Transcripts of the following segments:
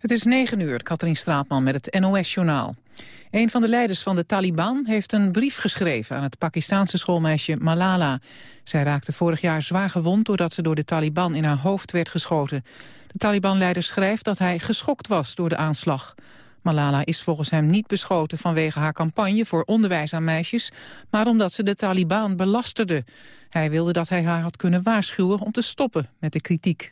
Het is negen uur, Katrien Straatman met het NOS-journaal. Een van de leiders van de Taliban heeft een brief geschreven aan het Pakistaanse schoolmeisje Malala. Zij raakte vorig jaar zwaar gewond doordat ze door de Taliban in haar hoofd werd geschoten. De Taliban-leider schrijft dat hij geschokt was door de aanslag. Malala is volgens hem niet beschoten vanwege haar campagne voor onderwijs aan meisjes, maar omdat ze de Taliban belasterde. Hij wilde dat hij haar had kunnen waarschuwen om te stoppen met de kritiek.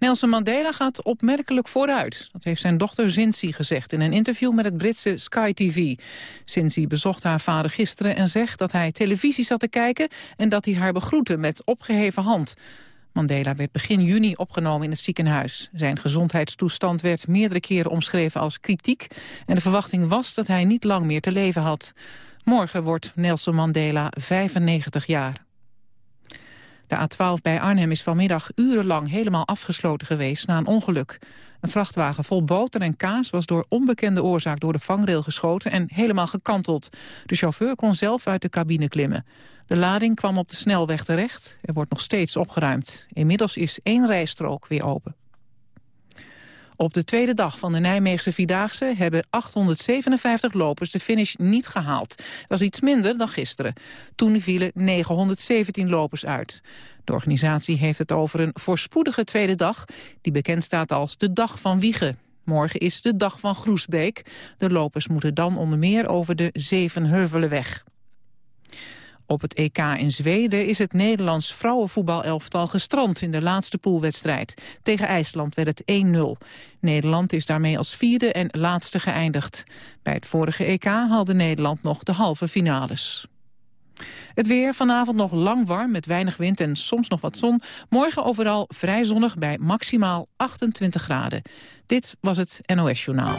Nelson Mandela gaat opmerkelijk vooruit. Dat heeft zijn dochter Zinzi gezegd in een interview met het Britse Sky TV. Zinzi bezocht haar vader gisteren en zegt dat hij televisie zat te kijken... en dat hij haar begroette met opgeheven hand. Mandela werd begin juni opgenomen in het ziekenhuis. Zijn gezondheidstoestand werd meerdere keren omschreven als kritiek... en de verwachting was dat hij niet lang meer te leven had. Morgen wordt Nelson Mandela 95 jaar. De A12 bij Arnhem is vanmiddag urenlang helemaal afgesloten geweest na een ongeluk. Een vrachtwagen vol boter en kaas was door onbekende oorzaak door de vangrail geschoten en helemaal gekanteld. De chauffeur kon zelf uit de cabine klimmen. De lading kwam op de snelweg terecht. Er wordt nog steeds opgeruimd. Inmiddels is één rijstrook weer open. Op de tweede dag van de Nijmeegse Vierdaagse hebben 857 lopers de finish niet gehaald. Dat is iets minder dan gisteren. Toen vielen 917 lopers uit. De organisatie heeft het over een voorspoedige tweede dag... die bekend staat als de Dag van Wiegen. Morgen is de Dag van Groesbeek. De lopers moeten dan onder meer over de Zevenheuvelenweg. Op het EK in Zweden is het Nederlands vrouwenvoetbalelftal gestrand in de laatste poolwedstrijd. Tegen IJsland werd het 1-0. Nederland is daarmee als vierde en laatste geëindigd. Bij het vorige EK haalde Nederland nog de halve finales. Het weer vanavond nog lang warm met weinig wind en soms nog wat zon. Morgen overal vrij zonnig bij maximaal 28 graden. Dit was het NOS Journaal.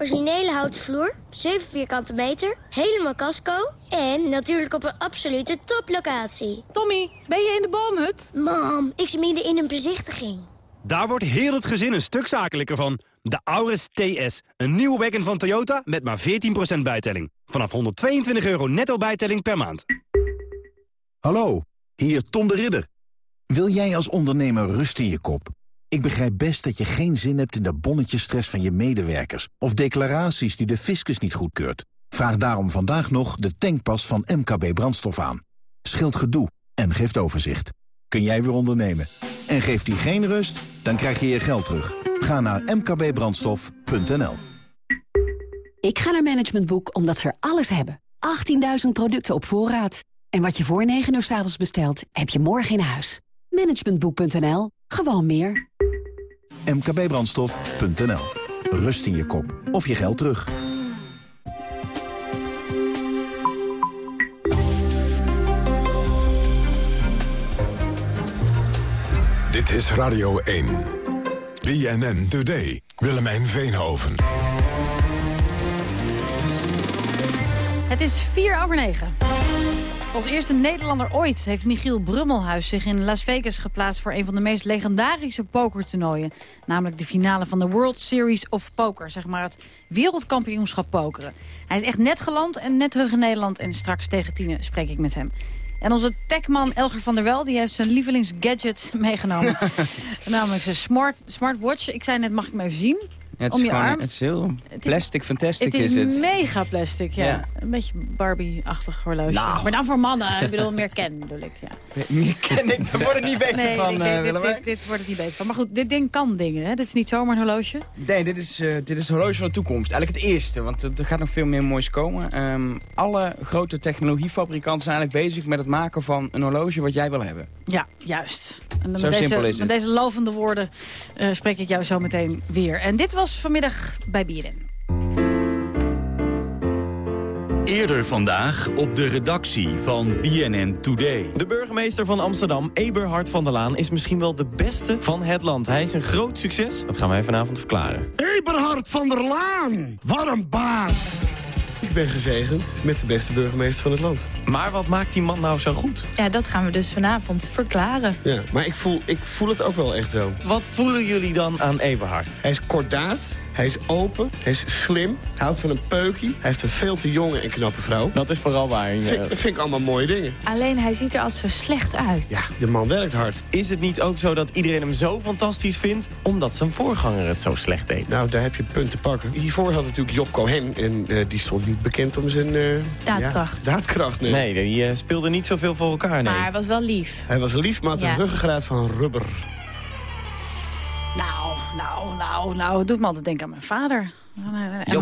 Originele houten vloer, 7 vierkante meter, helemaal casco... en natuurlijk op een absolute toplocatie. Tommy, ben je in de boomhut? Mam, ik zit midden in een bezichtiging. Daar wordt heel het gezin een stuk zakelijker van. De Auris TS, een nieuwe wagon van Toyota met maar 14% bijtelling. Vanaf 122 euro netto bijtelling per maand. Hallo, hier Tom de Ridder. Wil jij als ondernemer rust in je kop... Ik begrijp best dat je geen zin hebt in de bonnetjesstress van je medewerkers... of declaraties die de fiscus niet goedkeurt. Vraag daarom vandaag nog de tankpas van MKB Brandstof aan. Scheelt gedoe en geeft overzicht. Kun jij weer ondernemen. En geeft die geen rust, dan krijg je je geld terug. Ga naar mkbbrandstof.nl Ik ga naar Management Boek omdat ze er alles hebben. 18.000 producten op voorraad. En wat je voor 9 uur s avonds bestelt, heb je morgen in huis. Managementboek.nl. Gewoon meer mkbbrandstof.nl. Rust in je kop of je geld terug. Dit is Radio 1. BNN Today. Willemijn Veenhoven. Het is 4 over 9. Als eerste Nederlander ooit heeft Michiel Brummelhuis zich in Las Vegas geplaatst... voor een van de meest legendarische pokertoernooien. Namelijk de finale van de World Series of Poker. Zeg maar het wereldkampioenschap pokeren. Hij is echt net geland en net terug in Nederland. En straks tegen tien spreek ik met hem. En onze techman Elger van der Wel die heeft zijn lievelingsgadget meegenomen. Namelijk zijn smart, smartwatch. Ik zei net, mag ik hem even zien? Het om is je arm. Het is heel plastic fantastic Het is, is, het. mega plastic, ja. Ja. Een beetje Barbie-achtig horloge. Nou. Maar dan voor mannen. Ik bedoel, meer ken bedoel ik, ja. Meer ken ik, daar wordt het niet beter Nee, van, ik eh, dit, dit, dit wordt het niet beter van. Maar goed, dit ding kan dingen, hè? Dit is niet zomaar een horloge. Nee, dit is, eh, dit is het horloge van de toekomst. Eigenlijk het eerste, want er gaat nog veel meer moois komen. Ehm, alle grote technologiefabrikanten zijn eigenlijk bezig met het maken van een horloge wat jij wil hebben. Ja, juist. En dan Zo met deze, simpel is Met het. deze lovende woorden eh, spreek ik jou zo meteen weer. En dit was vanmiddag bij BNN. Eerder vandaag op de redactie van BNN Today. De burgemeester van Amsterdam, Eberhard van der Laan... is misschien wel de beste van het land. Hij is een groot succes. Dat gaan wij vanavond verklaren. Eberhard van der Laan! Wat een baas! Ik ben gezegend met de beste burgemeester van het land. Maar wat maakt die man nou zo goed? Ja, dat gaan we dus vanavond verklaren. Ja, maar ik voel, ik voel het ook wel echt zo. Wat voelen jullie dan aan Eberhard? Hij is kordaat, hij is open, hij is slim, houdt van een peukie. Hij heeft een veel te jonge en knappe vrouw. Dat is vooral waar. Ja. Vind, dat vind ik allemaal mooie dingen. Alleen hij ziet er altijd zo slecht uit. Ja, de man werkt hard. Is het niet ook zo dat iedereen hem zo fantastisch vindt... omdat zijn voorganger het zo slecht deed? Nou, daar heb je punt te pakken. Hiervoor had natuurlijk Job Cohen en uh, die stond niet bekend om zijn... Uh, daadkracht. Ja, daadkracht, nee. Nee, die uh, speelde niet zoveel voor elkaar, nee. Maar hij was wel lief. Hij was lief, maar had Ja. een ruggengraat van rubber. Nou, nou, nou, het doet me altijd denken aan mijn vader.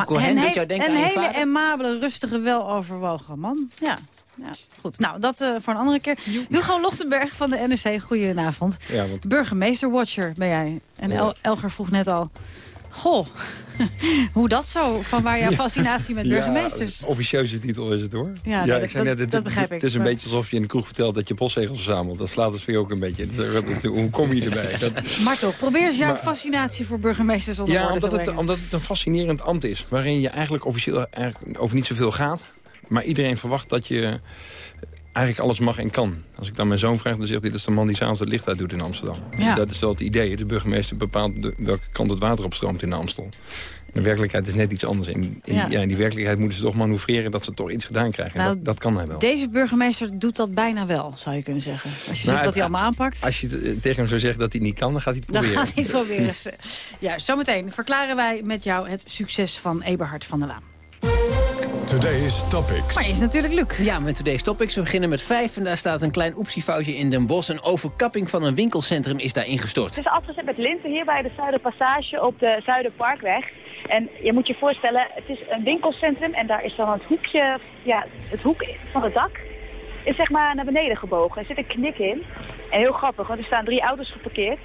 Cohen een doet jou denken Een aan je hele amabele, rustige, weloverwogen man. Ja. Ja, goed. Nou, dat eh, voor een andere keer. Hugo Lochtenberg van de NRC, goedenavond. Ja, want Burgemeester-watcher ben jij. En Ja. El- Elger vroeg net al... Goh, hoe dat zo? Van waar jouw fascinatie met burgemeesters? Ja, officieuze titel is het hoor. Ja, ik zei dat- net, het, dat begrijp het ik, is een maar- beetje alsof je in de kroeg vertelt dat je postzegels verzamelt. Dat slaat het voor je ook een beetje. Dus, hoe kom je erbij? Dat, Maar toch, probeer eens jouw Maar- fascinatie voor burgemeesters onder ja, woorden te omdat het, brengen. omdat het een fascinerend ambt is. Waarin je eigenlijk officieel eigenlijk over niet zoveel gaat. Maar iedereen verwacht dat je eigenlijk alles mag en kan. Als ik dan mijn zoon vraag, dan zegt hij... dat is de man die s'avonds het licht uit doet in Amsterdam. Ja. Dat is wel het idee. De burgemeester bepaalt de- welke kant het water opstroomt in de Amstel. De werkelijkheid is net iets anders. In, in, Ja. ja. in die werkelijkheid moeten ze toch manoeuvreren... dat ze toch iets gedaan krijgen. En Nou, dat, dat kan hij wel. Deze burgemeester doet dat bijna wel, zou je kunnen zeggen. Als je Nou, ziet wat hij allemaal aanpakt. Als je eh, tegen hem zou zeggen dat hij niet kan, dan gaat hij het Dan proberen. gaat hij proberen. Ja, zometeen verklaren wij met jou het succes van Eberhard van der Laan. Today's Topics. Maar is natuurlijk Luc. Ja, met Today's Topics. We beginnen met vijf en daar staat een klein oepsiefoutje in Den Bosch. Een overkapping van een winkelcentrum is daar ingestort. Het is afgezet met linten hier bij de Zuiderpassage op de Zuiderparkweg. En je moet je voorstellen, het is een winkelcentrum en daar is dan het hoekje, ja, het hoek van het dak is zeg maar naar beneden gebogen. Er zit een knik in. En heel grappig, want er staan drie auto's geparkeerd.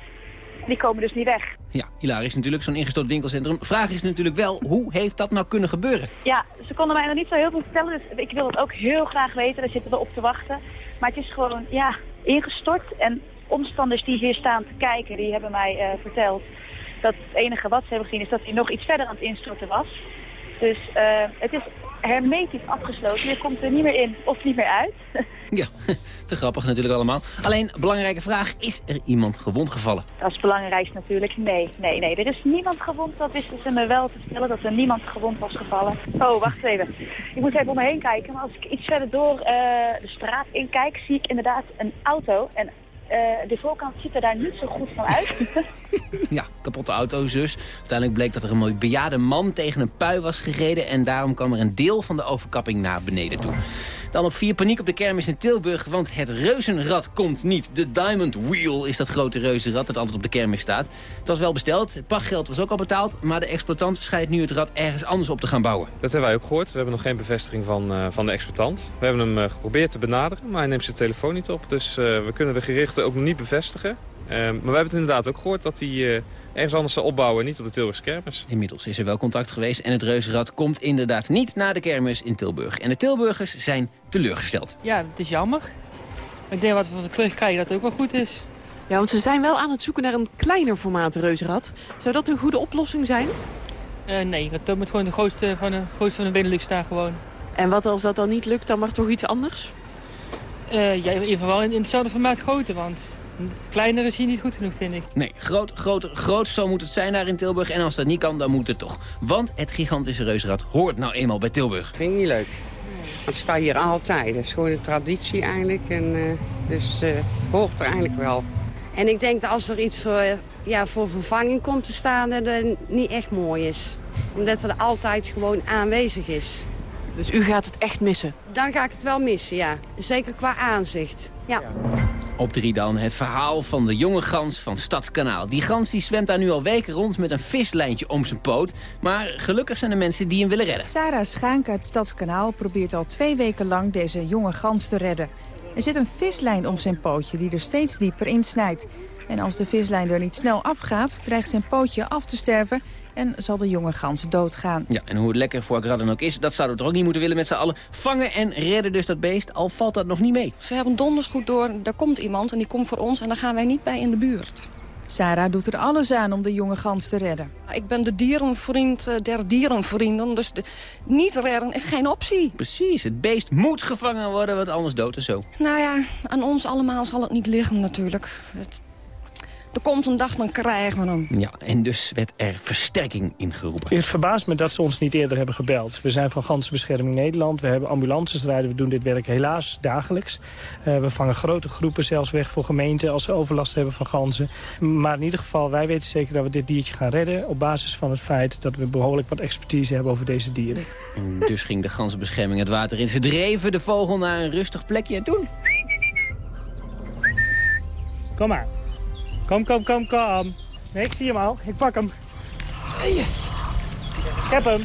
Die komen dus niet weg. Ja, hilarisch natuurlijk, zo'n ingestort winkelcentrum. Vraag is natuurlijk wel, hoe heeft dat nou kunnen gebeuren? Ja, ze konden mij nog niet zo heel veel vertellen, dus ik wil het ook heel graag weten. Daar zitten we op te wachten. Maar het is gewoon, ja, ingestort. En omstanders die hier staan te kijken, die hebben mij eh, verteld dat het enige wat ze hebben gezien is dat hij nog iets verder aan het instorten was. Dus eh, het is hermetisch afgesloten. Je komt er niet meer in of niet meer uit. Ja, te grappig natuurlijk allemaal. Alleen, belangrijke vraag, is er iemand gewond gevallen? Dat is het belangrijkste natuurlijk. Nee, nee, nee. Er is niemand gewond. Dat wisten ze me wel te vertellen, dat er niemand gewond was gevallen. Oh, wacht even. Ik moet even om me heen kijken. Maar als ik iets verder door eh, de straat in kijk, zie ik inderdaad een auto. En eh, de voorkant ziet er daar niet zo goed van uit. Ja, kapotte auto's dus. Uiteindelijk bleek dat er een bejaarde man tegen een pui was gereden... en daarom kwam er een deel van de overkapping naar beneden toe. Dan op vier paniek op de kermis in Tilburg, want het reuzenrad komt niet. De Diamond Wheel is dat grote reuzenrad dat altijd op de kermis staat. Het was wel besteld, het pachtgeld was ook al betaald... maar de exploitant schijnt nu het rad ergens anders op te gaan bouwen. Dat hebben wij ook gehoord. We hebben nog geen bevestiging van, eh, van de exploitant. We hebben hem eh, geprobeerd te benaderen, maar hij neemt zijn telefoon niet op. Dus eh, we kunnen de gerichten ook nog niet bevestigen. Eh, maar we hebben het inderdaad ook gehoord dat hij eh, ergens anders zal opbouwen, niet op de Tilburgse kermis. Inmiddels is er wel contact geweest en het reuzenrad komt inderdaad niet naar de kermis in Tilburg. En de Tilburgers zijn teleurgesteld. Ja, het is jammer. Ik denk wat we terugkrijgen dat het ook wel goed is. Ja, want ze zijn wel aan het zoeken naar een kleiner formaat reuzenrad. Zou dat een goede oplossing zijn? Eh, nee, dat moet gewoon de grootste van de, grootste van de Benelux staan gewoon. En wat als dat dan niet lukt, dan mag toch iets anders? Eh, ja, in ieder geval in, in hetzelfde formaat groter, want kleiner is hier niet goed genoeg, vind ik. Nee, groot, groter, groot, zo moet het zijn daar in Tilburg. En als dat niet kan, dan moet het toch. Want het gigantische reuzenrad hoort nou eenmaal bij Tilburg. Vind ik niet leuk. Want het staat hier altijd. Het is gewoon een traditie eigenlijk. En, eh, dus eh hoort er eigenlijk wel. En ik denk dat als er iets voor, ja, voor vervanging komt te staan, dat het niet echt mooi is. Omdat het er altijd gewoon aanwezig is. Dus u gaat het echt missen? Dan ga ik het wel missen, ja. Zeker qua aanzicht. Ja. Op drie dan het verhaal van de jonge gans van Stadskanaal. Die gans die zwemt daar nu al weken rond met een vislijntje om zijn poot. Maar gelukkig zijn er mensen die hem willen redden. Sarah Schaank uit Stadskanaal probeert al twee weken lang deze jonge gans te redden. Er zit een vislijn om zijn pootje die er steeds dieper insnijdt. En als de vislijn er niet snel afgaat, dreigt zijn pootje af te sterven... en zal de jonge gans doodgaan. Ja, en hoe het lekker voor dan ook is, dat zouden we toch ook niet moeten willen met z'n allen. Vangen en redden dus dat beest, al valt dat nog niet mee. Ze hebben donders goed door, er komt iemand en die komt voor ons... en daar gaan wij niet bij in de buurt. Sarah doet er alles aan om de jonge gans te redden. Ik ben de dierenvriend eh, der dierenvrienden, dus de, niet redden is geen optie. Precies, het beest moet gevangen worden, want anders dood en zo. Nou ja, aan ons allemaal zal het niet liggen natuurlijk. Het, er komt een dag, dan krijgen we hem. Ja, en dus werd er versterking ingeroepen. Het verbaast me dat ze ons niet eerder hebben gebeld. We zijn van Ganzenbescherming Nederland. We hebben ambulances rijden. We doen dit werk helaas dagelijks. Uh, we vangen grote groepen zelfs weg voor gemeenten als ze overlast hebben van ganzen. Maar in ieder geval, wij weten zeker dat we dit diertje gaan redden... op basis van het feit dat we behoorlijk wat expertise hebben over deze dieren. En dus ging de ganzenbescherming het water in. Ze dreven de vogel naar een rustig plekje en toen... Kom maar. Kom, kom, kom, kom. Nee, ik zie hem al. Ik pak hem. Yes. Ik heb hem.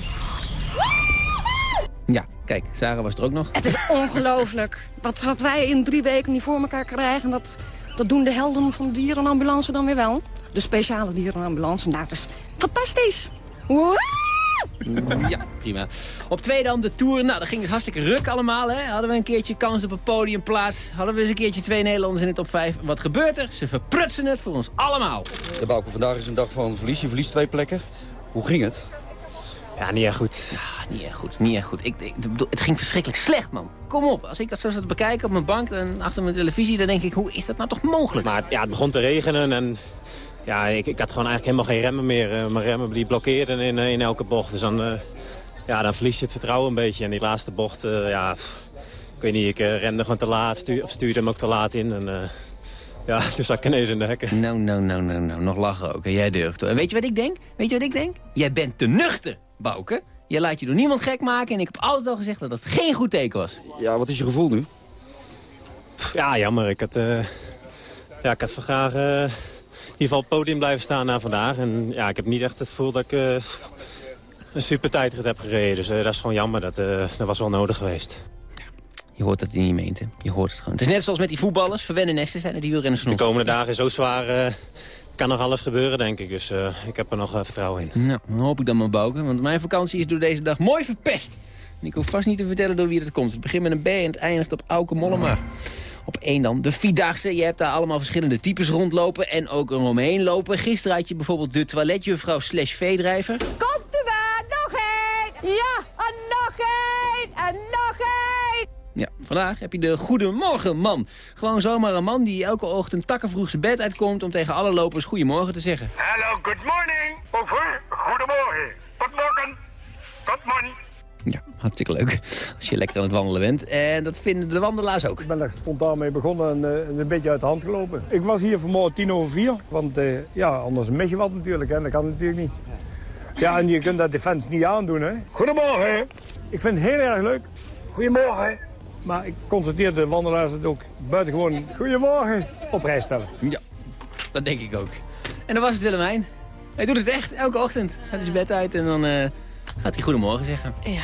Ja, kijk, Sarah was er ook nog. Het is ongelooflijk. Wat, wat wij in drie weken niet voor elkaar krijgen... dat, dat doen de helden van de dierenambulance dan weer wel. De speciale dierenambulance. Nou, dat is fantastisch. Woe! Ja, prima. Op twee dan de Tour. Nou, dat ging het hartstikke ruk allemaal. Hè? Hadden we een keertje kans op een podiumplaats. Hadden we eens een keertje twee Nederlanders in de top 5. Wat gebeurt er? Ze verprutsen het voor ons allemaal. De Bouke, vandaag is een dag van verlies. Je verliest twee plekken. Hoe ging het? Ja, niet echt goed. Ja, niet echt goed, niet echt goed. Ik, ik, het ging verschrikkelijk slecht, man. Kom op, als ik dat zo zat te bekijken op mijn bank en achter mijn televisie... dan denk ik, hoe is dat nou toch mogelijk? Maar ja, het begon te regenen en ja, ik, ik had gewoon eigenlijk helemaal geen remmen meer. Uh, mijn remmen die blokkeerden in, uh, in elke bocht. Dus dan, uh, ja, dan verlies je het vertrouwen een beetje. En die laatste bocht, ja, ik weet niet, ik rende gewoon te laat. Stuur, of stuurde hem ook te laat in. En, ja, toen zat ik ineens in de hekken. Nou, nou, nou, nou, nou, nog lachen ook. En jij durft. En weet je wat ik denk? Weet je wat ik denk? Jij bent te nuchter, Bouke. Je laat je door niemand gek maken. En ik heb altijd al gezegd dat dat geen goed teken was. Ja, wat is je gevoel nu? Ja, jammer. Ik had, ja, ik had van graag geval op het podium blijven staan na vandaag. En ja, ik heb niet echt het gevoel dat ik uh, een super tijdrit heb gereden. Dus uh, dat is gewoon jammer. Dat, uh, dat was wel nodig geweest. Je hoort dat hij niet meent, hè? Je hoort het gewoon. Het is net zoals met die voetballers. Verwennen nesten zijn er die wielrenners De komende dagen is zo zwaar... kan nog alles gebeuren, denk ik. Dus ik heb er nog vertrouwen in. Nou, dan hoop ik dan maar bouken. Want mijn vakantie is door deze dag mooi verpest. En ik hoef vast niet te vertellen door wie het komt. Het begint met een B en het eindigt op Auke Mollema. Op één dan de Vierdaagse. Je hebt daar allemaal verschillende types rondlopen en ook een omheen lopen. Gisteren had je bijvoorbeeld de toiletjuffrouw slash veedrijver. Komt u maar, nog één! Ja, en nog één! En nog één! Ja, vandaag heb je de Goedemorgen man. Gewoon zomaar een man die elke ochtend takkenvroeg zijn bed uitkomt... om tegen alle lopers goedemorgen te zeggen. Hallo, good morning. Over, goedemorgen. Good morgen. Good morning. Ja, hartstikke leuk. Als je lekker aan het wandelen bent. En dat vinden de wandelaars ook. Ik ben er spontaan mee begonnen en uh, een beetje uit de hand gelopen. Ik was hier vanmorgen tien over vier. Want uh, ja, anders mis je wat natuurlijk. Hè. Dat kan natuurlijk niet. Ja, en je kunt dat de niet aandoen. Hè. Goedemorgen. Ik vind het heel erg leuk. Goedemorgen. Maar ik constateer de wandelaars het ook buitengewoon goedemorgen op prijs stellen. Ja, dat denk ik ook. En dan was het Willemijn. Hij doet het echt, elke ochtend. Gaat hij zijn bed uit en dan... Uh, gaat hij goedemorgen zeggen. Ja.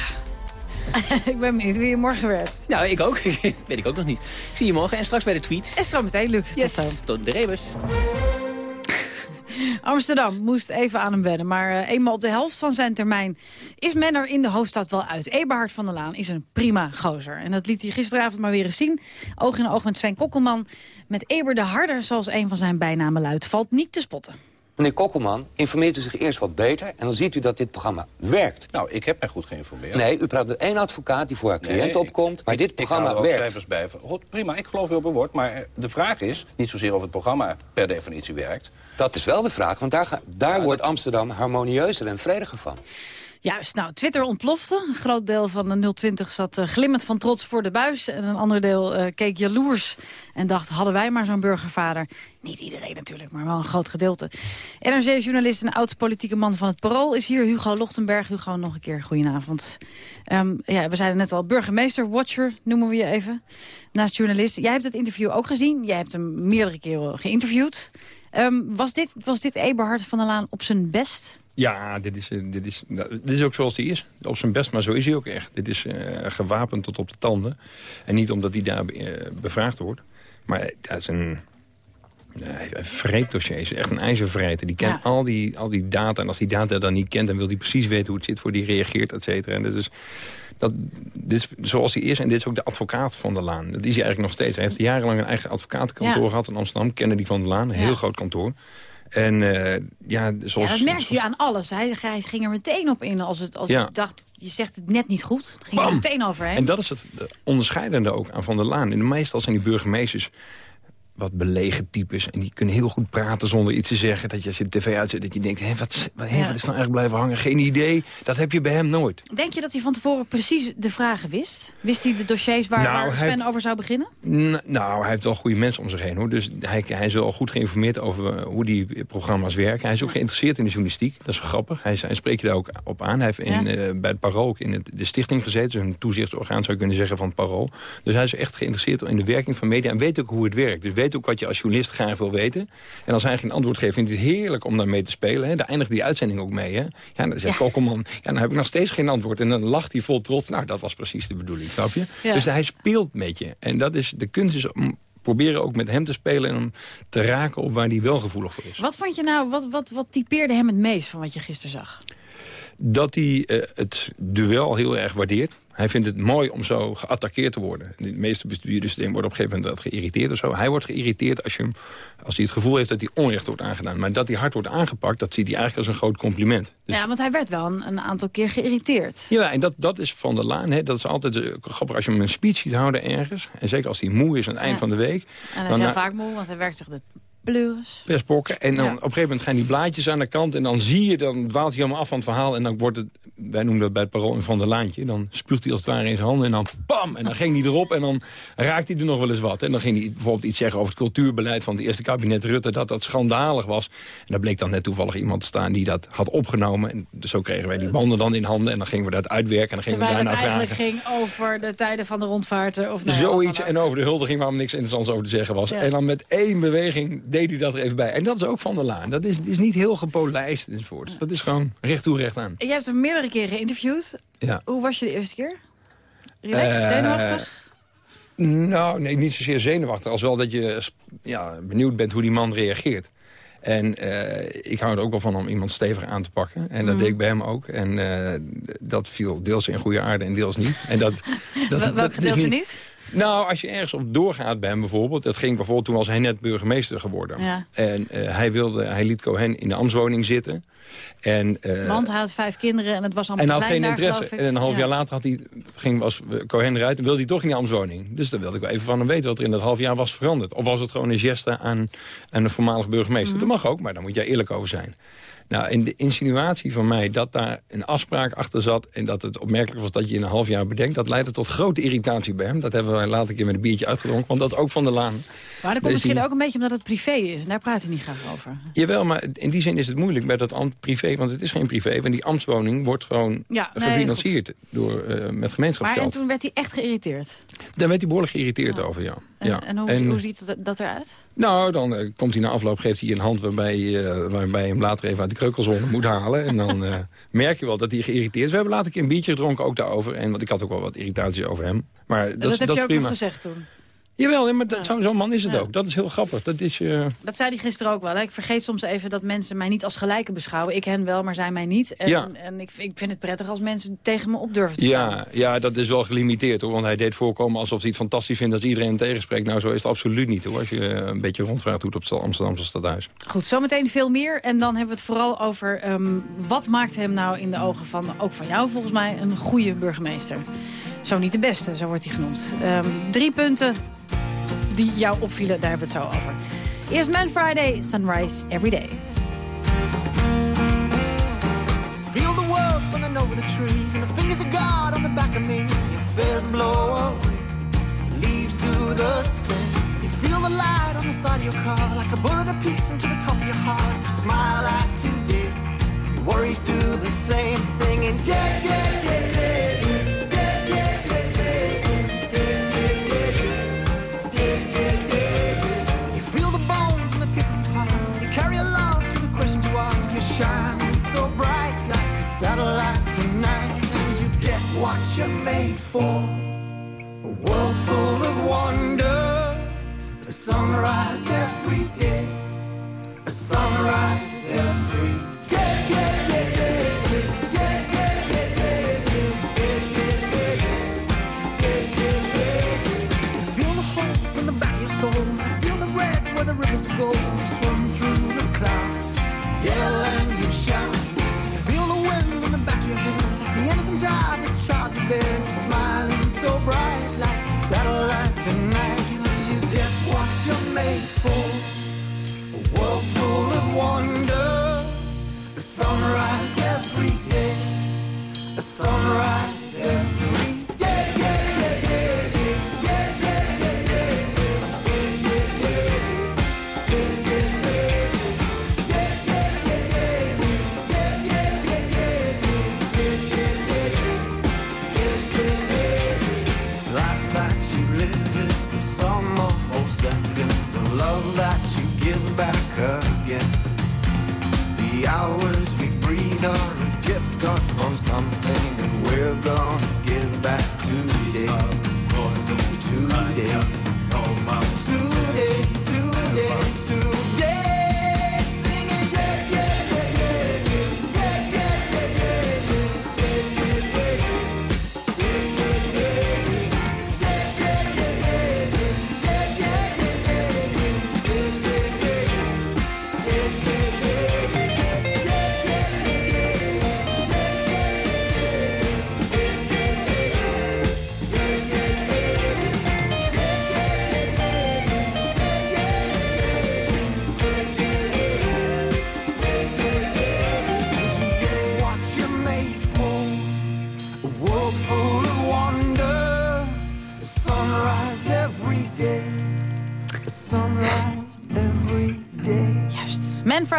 ik ben benieuwd wie je morgen werpt. Nou, ik ook. dat weet ik ook nog niet. Ik zie je morgen en straks bij de tweets. En zo meteen, Luc. Yes, tot, tot de rebus. Amsterdam moest even aan hem wennen, maar uh, eenmaal op de helft van zijn termijn is men er in de hoofdstad wel uit. Eberhard van der Laan is een prima gozer. En dat liet hij gisteravond maar weer eens zien. Oog in oog met Sven Kokkelman. Met Eber de Harder, zoals een van zijn bijnamen luidt, valt niet te spotten. Meneer Kokkelman, informeert u zich eerst wat beter... en dan ziet u dat dit programma werkt. Nou, ik heb mij goed geïnformeerd. Nee, u praat met één advocaat die voor haar cliënt nee, opkomt... maar ik, dit programma ik werkt. cijfers bij. Goed, prima, ik geloof u op uw woord. Maar de vraag is niet zozeer of het programma per definitie werkt. Dat is wel de vraag, want daar, daar ja, wordt Amsterdam harmonieuzer en vrediger van. Juist, nou, Twitter ontplofte. Een groot deel van de 020 zat uh, glimmend van trots voor de buis. En een ander deel uh, keek jaloers en dacht, hadden wij maar zo'n burgervader. Niet iedereen natuurlijk, maar wel een groot gedeelte. NRC-journalist en oud-politieke man van het Parool is hier. Hugo Lochtenberg. Hugo, nog een keer goedenavond. Um, ja, we zeiden net al, burgemeester, watcher noemen we je even. Naast journalist. Jij hebt het interview ook gezien. Jij hebt hem meerdere keren geïnterviewd. Ehm, was, dit, was dit Eberhard van der Laan op zijn best? Ja, dit is, eh, dit, is, nou, dit is ook zoals hij is. Op zijn best, maar zo is hij ook echt. Dit is uh, gewapend tot op de tanden. En niet omdat hij daar uh, bevraagd wordt. Maar dat is een... Een vreet dossier is echt een ijzervrijter. Die kent al, die, al die data. En als die data dan niet kent, dan wil hij precies weten hoe het zit... voor die reageert, et cetera. En dat is, dat, dit is zoals hij is. En dit is ook de advocaat van de Laan. Dat is hij eigenlijk nog steeds. Hij heeft jarenlang een eigen advocatenkantoor gehad in Amsterdam. Kennedy van de Laan, een heel groot kantoor. En uh, ja, zoals... Ja, dat merkte je aan alles. Hij, hij, ging er meteen op in als het als ja. je dacht, je zegt het net niet goed. Ging er meteen overheen. En dat is het onderscheidende ook aan Van der Laan. En meestal zijn die burgemeesters wat belegen types. En die kunnen heel goed praten zonder iets te zeggen. Dat je als je de tv uitzet, dat je denkt... Hé, wat, wat, ja. wat is nou eigenlijk blijven hangen? Geen idee. Dat heb je bij hem nooit. Denk je dat hij van tevoren precies de vragen wist? Wist hij de dossiers waar, nou, waar Sven heeft, over zou beginnen? Nou, hij heeft wel goede mensen om zich heen. hoor. Dus hij, hij is wel goed geïnformeerd over hoe die programma's werken. Hij is ook geïnteresseerd in de journalistiek. Dat is grappig. Hij, hij spreekt je daar ook op aan. Hij heeft in, uh, bij het Parool ook in het, de stichting gezeten. Dus een toezichtsorgaan zou je kunnen zeggen van het Parool. Dus hij is echt geïnteresseerd in de werking van media. En weet ook hoe het werkt. Dus weet ook wat je als journalist graag wil weten. En als hij geen antwoord geeft, vindt hij het heerlijk om daarmee te spelen. Hè. Daar eindigt die uitzending ook mee. Hè. Ja, dan zegt ja. man, ja, dan heb ik nog steeds geen antwoord. En dan lacht hij vol trots. Nou, dat was precies de bedoeling, snap je? Dus hij speelt met je. En dat is, de kunst is om proberen ook met hem te spelen en hem te raken op waar hij wel gevoelig voor is. Wat vond je nou, wat, wat, wat typeerde hem het meest van wat je gisteren zag? Dat hij uh, het duel heel erg waardeert. Hij vindt het mooi om zo geattaqueerd te worden. De meeste bestuurders worden op een gegeven moment geïrriteerd of zo. Hij wordt geïrriteerd als, je als hij het gevoel heeft dat hij onrecht wordt aangedaan. Maar dat hij hard wordt aangepakt, dat ziet hij eigenlijk als een groot compliment. Dus... Ja, want hij werd wel een, een, aantal keer geïrriteerd. Ja, en dat, dat is Van der Laan. Hè. Dat is altijd uh, grappig als je hem een speech ziet houden ergens. En zeker als hij moe is aan het eind van de week. En hij is heel vaak moe, want hij werkt zich de Pleuris. Perspokken. En dan op een gegeven moment gaan die blaadjes aan de kant. En dan zie je, dan dwaalt hij helemaal af van het verhaal. En dan wordt het, wij noemen dat bij het parool van de laantje. Dan spuugt hij als het ware in zijn handen. En dan bam! En dan ging hij erop. En dan raakt hij er nog wel eens wat. En dan ging hij bijvoorbeeld iets zeggen over het cultuurbeleid van het eerste kabinet Rutte. Dat dat schandalig was. En daar bleek dan net toevallig iemand te staan die dat had opgenomen. En dus zo kregen wij die banden dan in handen. En dan gingen we dat uitwerken. En dan gingen Terwijl we daarna het eigenlijk ging over de tijden van de rondvaarten. Of nou, Zoiets. En over de huldiging waar niks interessants over te zeggen was. En dan met één beweging deed hij dat er even bij. En dat is ook Van der Laan. Dat is, is niet heel gepolijst enzovoort. Dat is gewoon recht toe, recht aan. Je hebt hem meerdere keren geïnterviewd. Ja. Hoe was je de eerste keer? Relaxed, uh, zenuwachtig? Nou, nee, niet zozeer zenuwachtig. Als wel dat je ja, benieuwd bent hoe die man reageert. En uh, ik hou er ook wel van om iemand stevig aan te pakken. En dat mm. deed ik bij hem ook. En uh, dat viel deels in goede aarde en deels niet. En dat, dat, Welk gedeelte niet? niet? Nou, als je ergens op doorgaat bij hem bijvoorbeeld... dat ging bijvoorbeeld toen was hij net burgemeester geworden. Ja. En uh, hij, wilde, hij liet Cohen in de ambtswoning zitten. En, uh, Want hij had vijf kinderen en het was allemaal En had geen interesse. Daar, en een half ja. jaar later had hij, ging, was Cohen eruit en wilde hij toch in de ambtswoning. Dus dan wilde ik wel even van hem weten wat er in dat half jaar was veranderd. Of was het gewoon een geste aan, aan de voormalige burgemeester. Mm -hmm. Dat mag ook, maar daar moet jij eerlijk over zijn. Nou, in de insinuatie van mij dat daar een afspraak achter zat... en dat het opmerkelijk was dat je in een half jaar bedenkt... dat leidde tot grote irritatie bij hem. Dat hebben we later een keer met een biertje uitgedronken. Want dat ook van de laan. Maar dat komt misschien ook een beetje omdat het privé is. Daar praat hij niet graag over. Jawel, maar in die zin is het moeilijk bij dat ambt privé. Want het is geen privé. Want die ambtswoning wordt gewoon ja, nee, gefinancierd door, uh, met gemeenschapsgeld. Maar en toen werd hij echt geïrriteerd? Daar werd hij behoorlijk geïrriteerd over, ja. En, ja. en, hoe, en hoe, ziet dat, dat eruit? Nou, dan uh, komt hij na afloop, geeft hij een hand waarbij, uh, waarbij hem later even uit de kreukelzone moet halen. En dan uh, merk je wel dat hij geïrriteerd is. We hebben later een keer een biertje gedronken ook daarover. En want ik had ook wel wat irritaties over hem. Maar dat, dat is, heb dat je ook prima. nog gezegd toen? Jawel, maar ja. zo'n zo man is het ja. ook. Dat is heel grappig. Dat, is, uh... dat zei hij gisteren ook wel. Hè? Ik vergeet soms even dat mensen mij niet als gelijke beschouwen. Ik hen wel, maar zij mij niet. En, ja. en ik, ik, vind het prettig als mensen tegen me op durven te ja, staan. Ja, dat is wel gelimiteerd. Hoor, want hij deed voorkomen alsof hij het fantastisch vindt... als iedereen hem tegenspreekt. Nou, zo is het absoluut niet. Hoor, als je een beetje rondvraagt doet op het Amsterdamse stadhuis. Goed, zometeen veel meer. En dan hebben we het vooral over... Um, wat maakt hem nou in de ogen van, ook van jou volgens mij... een goede burgemeester. Zo niet de beste, zo wordt hij genoemd. Um, drie punten die jou opvielen, daar hebben we het zo over. Eerst Man Friday, Sunrise Every Day. Feel the world spinning over the trees And the fingers of God on the back of me Your fears blow away Leaves do the same You feel the light on the side of your car Like a bullet apiece into the top of your heart You smile at today worries do the same Singing satellite tonight and you get what you're made for. A world full of wonder, a sunrise every day, a sunrise every day. day, day, day, day, day. day. Feel the hope in the back of your soul. Feel the red where the rivers go. wonder a sunrise every day, a sunrise every day. love that you give back again. The hours we breathe are a gift got from something, and we're gonna give back today. Today, today,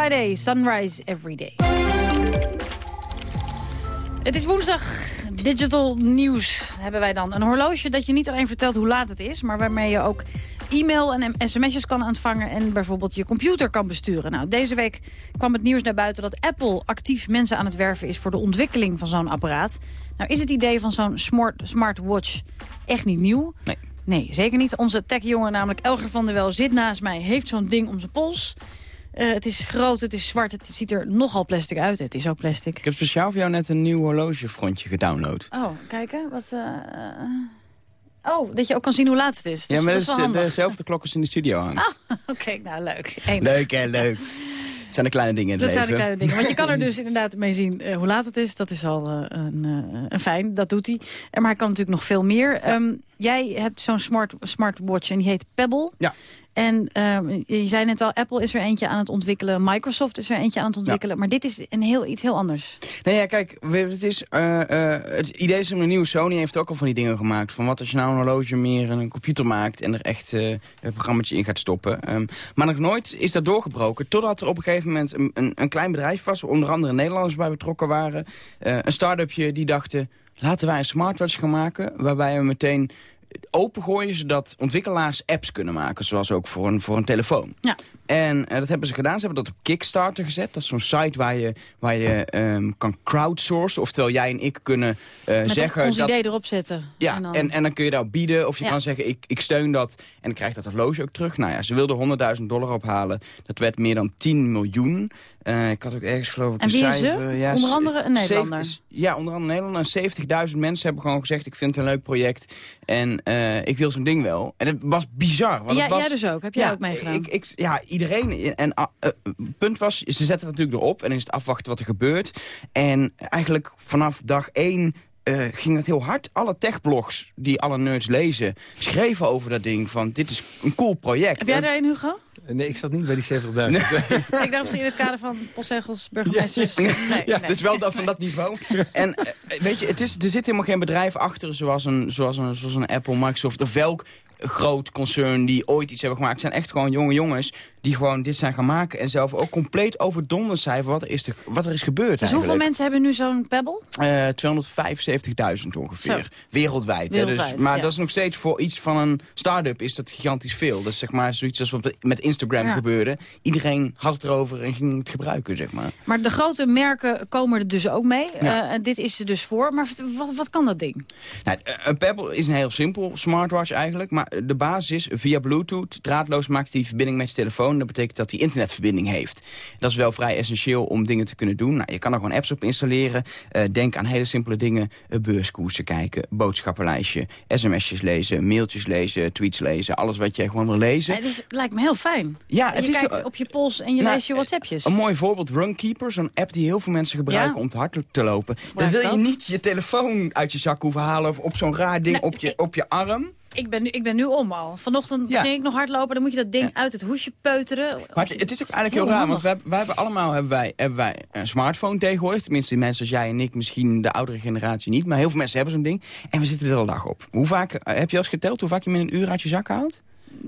Friday, Sunrise Every Day. Het is woensdag. Digital nieuws hebben wij dan. Een horloge dat je niet alleen vertelt hoe laat het is... maar waarmee je ook e-mail en sms'jes kan ontvangen... en bijvoorbeeld je computer kan besturen. Nou, deze week kwam het nieuws naar buiten dat Apple actief mensen aan het werven is... voor de ontwikkeling van zo'n apparaat. Nou is het idee van zo'n smart, smartwatch echt niet nieuw. Nee. Nee, zeker niet. Onze techjongen, namelijk Elger van der Wel, zit naast mij... heeft zo'n ding om zijn pols... Eh, het is groot, het is zwart, het ziet er nogal plastic uit. Het is ook plastic. Ik heb speciaal voor jou net een nieuw horlogefrontje gedownload. Oh, kijken. Wat, eh, eh, Oh, dat je ook kan zien hoe laat het is. ja, maar dat dat is dezelfde klok als in de studio hangt. Oké, nou leuk. Enig. Leuk hè, leuk. Het zijn de kleine dingen in het Dat zijn de leven. kleine dingen. Want je kan er dus inderdaad mee zien hoe laat het is. Dat is al een, een fijn, dat doet hij. En maar hij kan natuurlijk nog veel meer. Ehm, jij hebt zo'n smart, smartwatch en die heet Pebble. Ja. En ehm, je zei net al, Apple is er eentje aan het ontwikkelen. Microsoft is er eentje aan het ontwikkelen. Maar dit is een heel, iets heel anders. Nee, ja, kijk, weet het is, eh, eh, het idee is een nieuwe Sony heeft ook al van die dingen gemaakt. Van wat als je nou een horloge meer een computer maakt en er echt eh, een programmaatje in gaat stoppen. Ehm, maar nog nooit is dat doorgebroken, totdat er op een gegeven moment een, een, een klein bedrijf was, onder andere Nederlanders bij betrokken waren. Eh, een start-upje die dachten, laten wij een smartwatch gaan maken, waarbij we meteen opengooien zodat ontwikkelaars apps kunnen maken, zoals ook voor een, voor een telefoon. Ja. En eh, dat hebben ze gedaan. Ze hebben dat op Kickstarter gezet. Dat is zo'n site waar je, waar je ehm, kan crowdsourcen. Oftewel, jij en ik kunnen Met zeggen... ons dat, idee erop zetten. ja, En dan- en, en dan kun je daarop bieden. Of je Ja. kan zeggen, ik, ik steun dat. En dan krijgt dat horloge ook terug. Nou ja, ze wilden 100.000 dollar ophalen. Dat werd meer dan 10 miljoen. Eh, ik had ook ergens geloof ik En een wie is ze? Ja, Onder andere een zeven- Nederlander. ja, onder andere Nederlander. En 70.000 mensen hebben gewoon gezegd, ik vind het een leuk project. En ik wil zo'n ding wel. En het was bizar. Want Ja, het was, jij dus ook. Heb jij ja, ook meegedaan? Ik, ik, ja, iedereen. En ah, eh, punt was, ze zetten het natuurlijk erop. En dan is het afwachten wat er gebeurt. En eigenlijk vanaf dag één eh, ging het heel hard. Alle techblogs die alle nerds lezen, schreven over dat ding van dit is een cool project. Heb jij er een, Hugo? Nee, ik zat niet bij die 70.000. ik dacht misschien in het kader van postzegels, burgemeesters. Nee, ja, nee. dus wel dat van dat niveau. En eh, weet je, het is, er zit helemaal geen bedrijf achter zoals een, zoals, een, zoals een Apple, Microsoft of welk groot concern die ooit iets hebben gemaakt. Het zijn echt gewoon jonge jongens die gewoon dit zijn gaan maken... en zelf ook compleet overdonderd zijn van wat er is, te- wat er is gebeurd Dus hoeveel mensen hebben nu zo'n Pebble? Eh 275.000 ongeveer. Zo. Wereldwijd. hè. Dus, maar ja. dat is nog steeds voor iets van een start-up is dat gigantisch veel. Dat is zeg maar zoiets als wat met Instagram Ja. gebeurde. Iedereen had het erover en ging het gebruiken, zeg maar. Maar de grote merken komen er dus ook mee. Ja. Eh, dit is er dus voor. Maar wat, wat kan dat ding? Nou, eh, een Pebble is een heel simpel smartwatch eigenlijk. Maar de basis is via Bluetooth. Draadloos maakt hij verbinding met je telefoon. Dat betekent dat hij internetverbinding heeft. Dat is wel vrij essentieel om dingen te kunnen doen. Nou, je kan er gewoon apps op installeren. Eh, denk aan hele simpele dingen. Uh, beurskoersen kijken, boodschappenlijstje, sms'jes lezen, mailtjes lezen, tweets lezen. Alles wat je gewoon wil lezen. Ja, het is, lijkt me heel fijn. Ja, het je is kijkt op je pols en je Nou, leest je WhatsAppjes. Een mooi voorbeeld, Runkeeper, zo'n app die heel veel mensen gebruiken Ja. om te hard te lopen. Dan wil je niet je telefoon uit je zak hoeven halen of op zo'n raar ding Nou, op, je, op je arm. Ik ben, nu, ik ben nu om al. Vanochtend Ja. ging ik nog hardlopen. Dan moet je dat ding uit het hoesje peuteren. Maar het, het is ook eigenlijk heel raar, want wij, hebben- wij hebben allemaal hebben wij, hebben wij een smartphone tegenwoordig. Tenminste, mensen als jij en ik, misschien de oudere generatie niet. Maar heel veel mensen hebben zo'n ding. En we zitten er de dag op. Hoe vaak, eh, heb je al eens geteld hoe vaak je in een uur uit je zak haalt?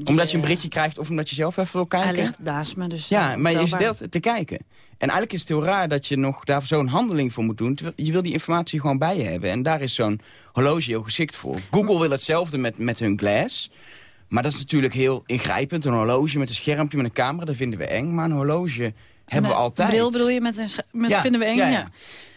Omdat je een berichtje krijgt of omdat je zelf even wil Hij kijken? ligt naast me. Dus Ja, maar je stelt te kijken. En eigenlijk is het heel raar dat je nog daar zo'n handeling voor moet doen. Je wil die informatie gewoon bij je hebben. En daar is zo'n horloge heel geschikt voor. Google wil hetzelfde met, met hun Glass. Maar dat is natuurlijk heel ingrijpend. Een horloge met een schermpje, met een camera, dat vinden we eng. Maar een horloge hebben we altijd. bril bedoel je met een met Ja, vinden we eng? ja, Ja.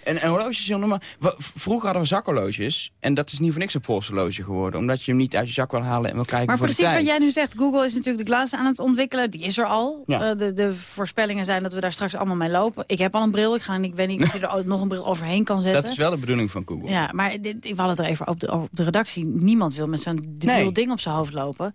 En een horloge is heel normaal. Wa- v- Vroeger hadden we zakhorloges. En dat is niet voor niks een polshorloge geworden. Omdat je hem niet uit je zak wil halen en wil kijken Maar voor precies de tijd. wat jij nu zegt, Google is natuurlijk de glas aan het ontwikkelen. Die is er al. Ja. Eh, de, de voorspellingen zijn dat we daar straks allemaal mee lopen. Ik heb al een bril. Ik, ga, ik weet niet of je er nog een bril overheen kan zetten. Dat is wel de bedoeling van Google. Ja, maar dit, we hadden het er even op de, op de redactie. Niemand wil met zo'n Nee. ding op zijn hoofd lopen.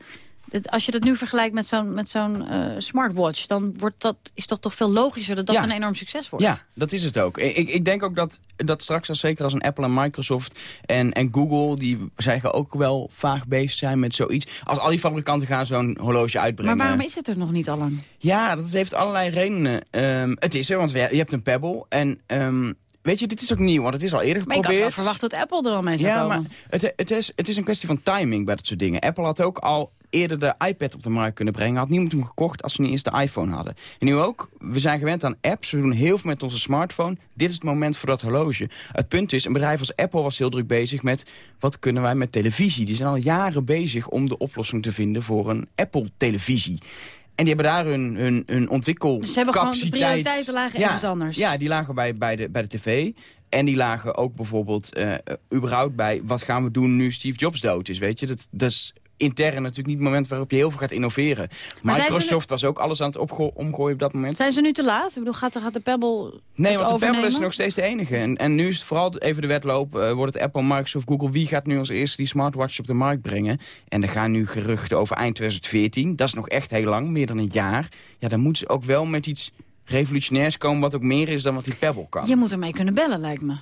Als je dat nu vergelijkt met zo'n met zo'n eh, smartwatch... dan wordt dat, is dat toch veel logischer dat dat Ja. een enorm succes wordt. Ja, dat is het ook. Ik, ik denk ook dat, dat straks, als, zeker als een Apple en Microsoft en, en Google... die zeggen ook wel vaag bezig zijn met zoiets. Als al die fabrikanten gaan zo'n horloge uitbrengen... Maar waarom is het er nog niet al lang? Ja, dat heeft allerlei redenen. Ehm, het is er, want je hebt een Pebble en... ehm, Weet je, dit is ook nieuw, want het is al eerder Maar ik had geprobeerd. wel verwacht dat Apple er al mee zou Ja, komen. maar het, het, is, het is een kwestie van timing bij dat soort dingen. Apple had ook al eerder de iPad op de markt kunnen brengen. Had niemand hem gekocht als ze niet eerst de iPhone hadden. En nu ook, we zijn gewend aan apps. We doen heel veel met onze smartphone. Dit is het moment voor dat horloge. Het punt is, een bedrijf als Apple was heel druk bezig met... wat kunnen wij met televisie? Die zijn al jaren bezig om de oplossing te vinden voor een Apple-televisie. En die hebben daar hun, hun, hun ontwikkelcapaciteit... Dus ze hebben gewoon de prioriteiten lagen ja, ergens anders. Ja, die lagen bij, bij, de, bij de tv. En die lagen ook bijvoorbeeld eh, überhaupt bij... wat gaan we doen nu Steve Jobs dood is, weet je? Dat, dat is intern natuurlijk niet het moment waarop je heel veel gaat innoveren. Maar Microsoft was ook alles aan het omgooien op dat moment. Zijn ze nu te laat? Ik bedoel, gaat, de- gaat de Pebble Nee, want de Pebble is nog steeds de enige. En, en nu is het vooral even de wedloop. eh, wordt het Apple, Microsoft, Google. Wie gaat nu als eerste die smartwatch op de markt brengen? En er gaan nu geruchten over eind 2014. Dat is nog echt heel lang, meer dan een jaar. Ja, dan moeten ze ook wel met iets revolutionairs komen... wat ook meer is dan wat die Pebble kan. Je moet ermee kunnen bellen, lijkt me.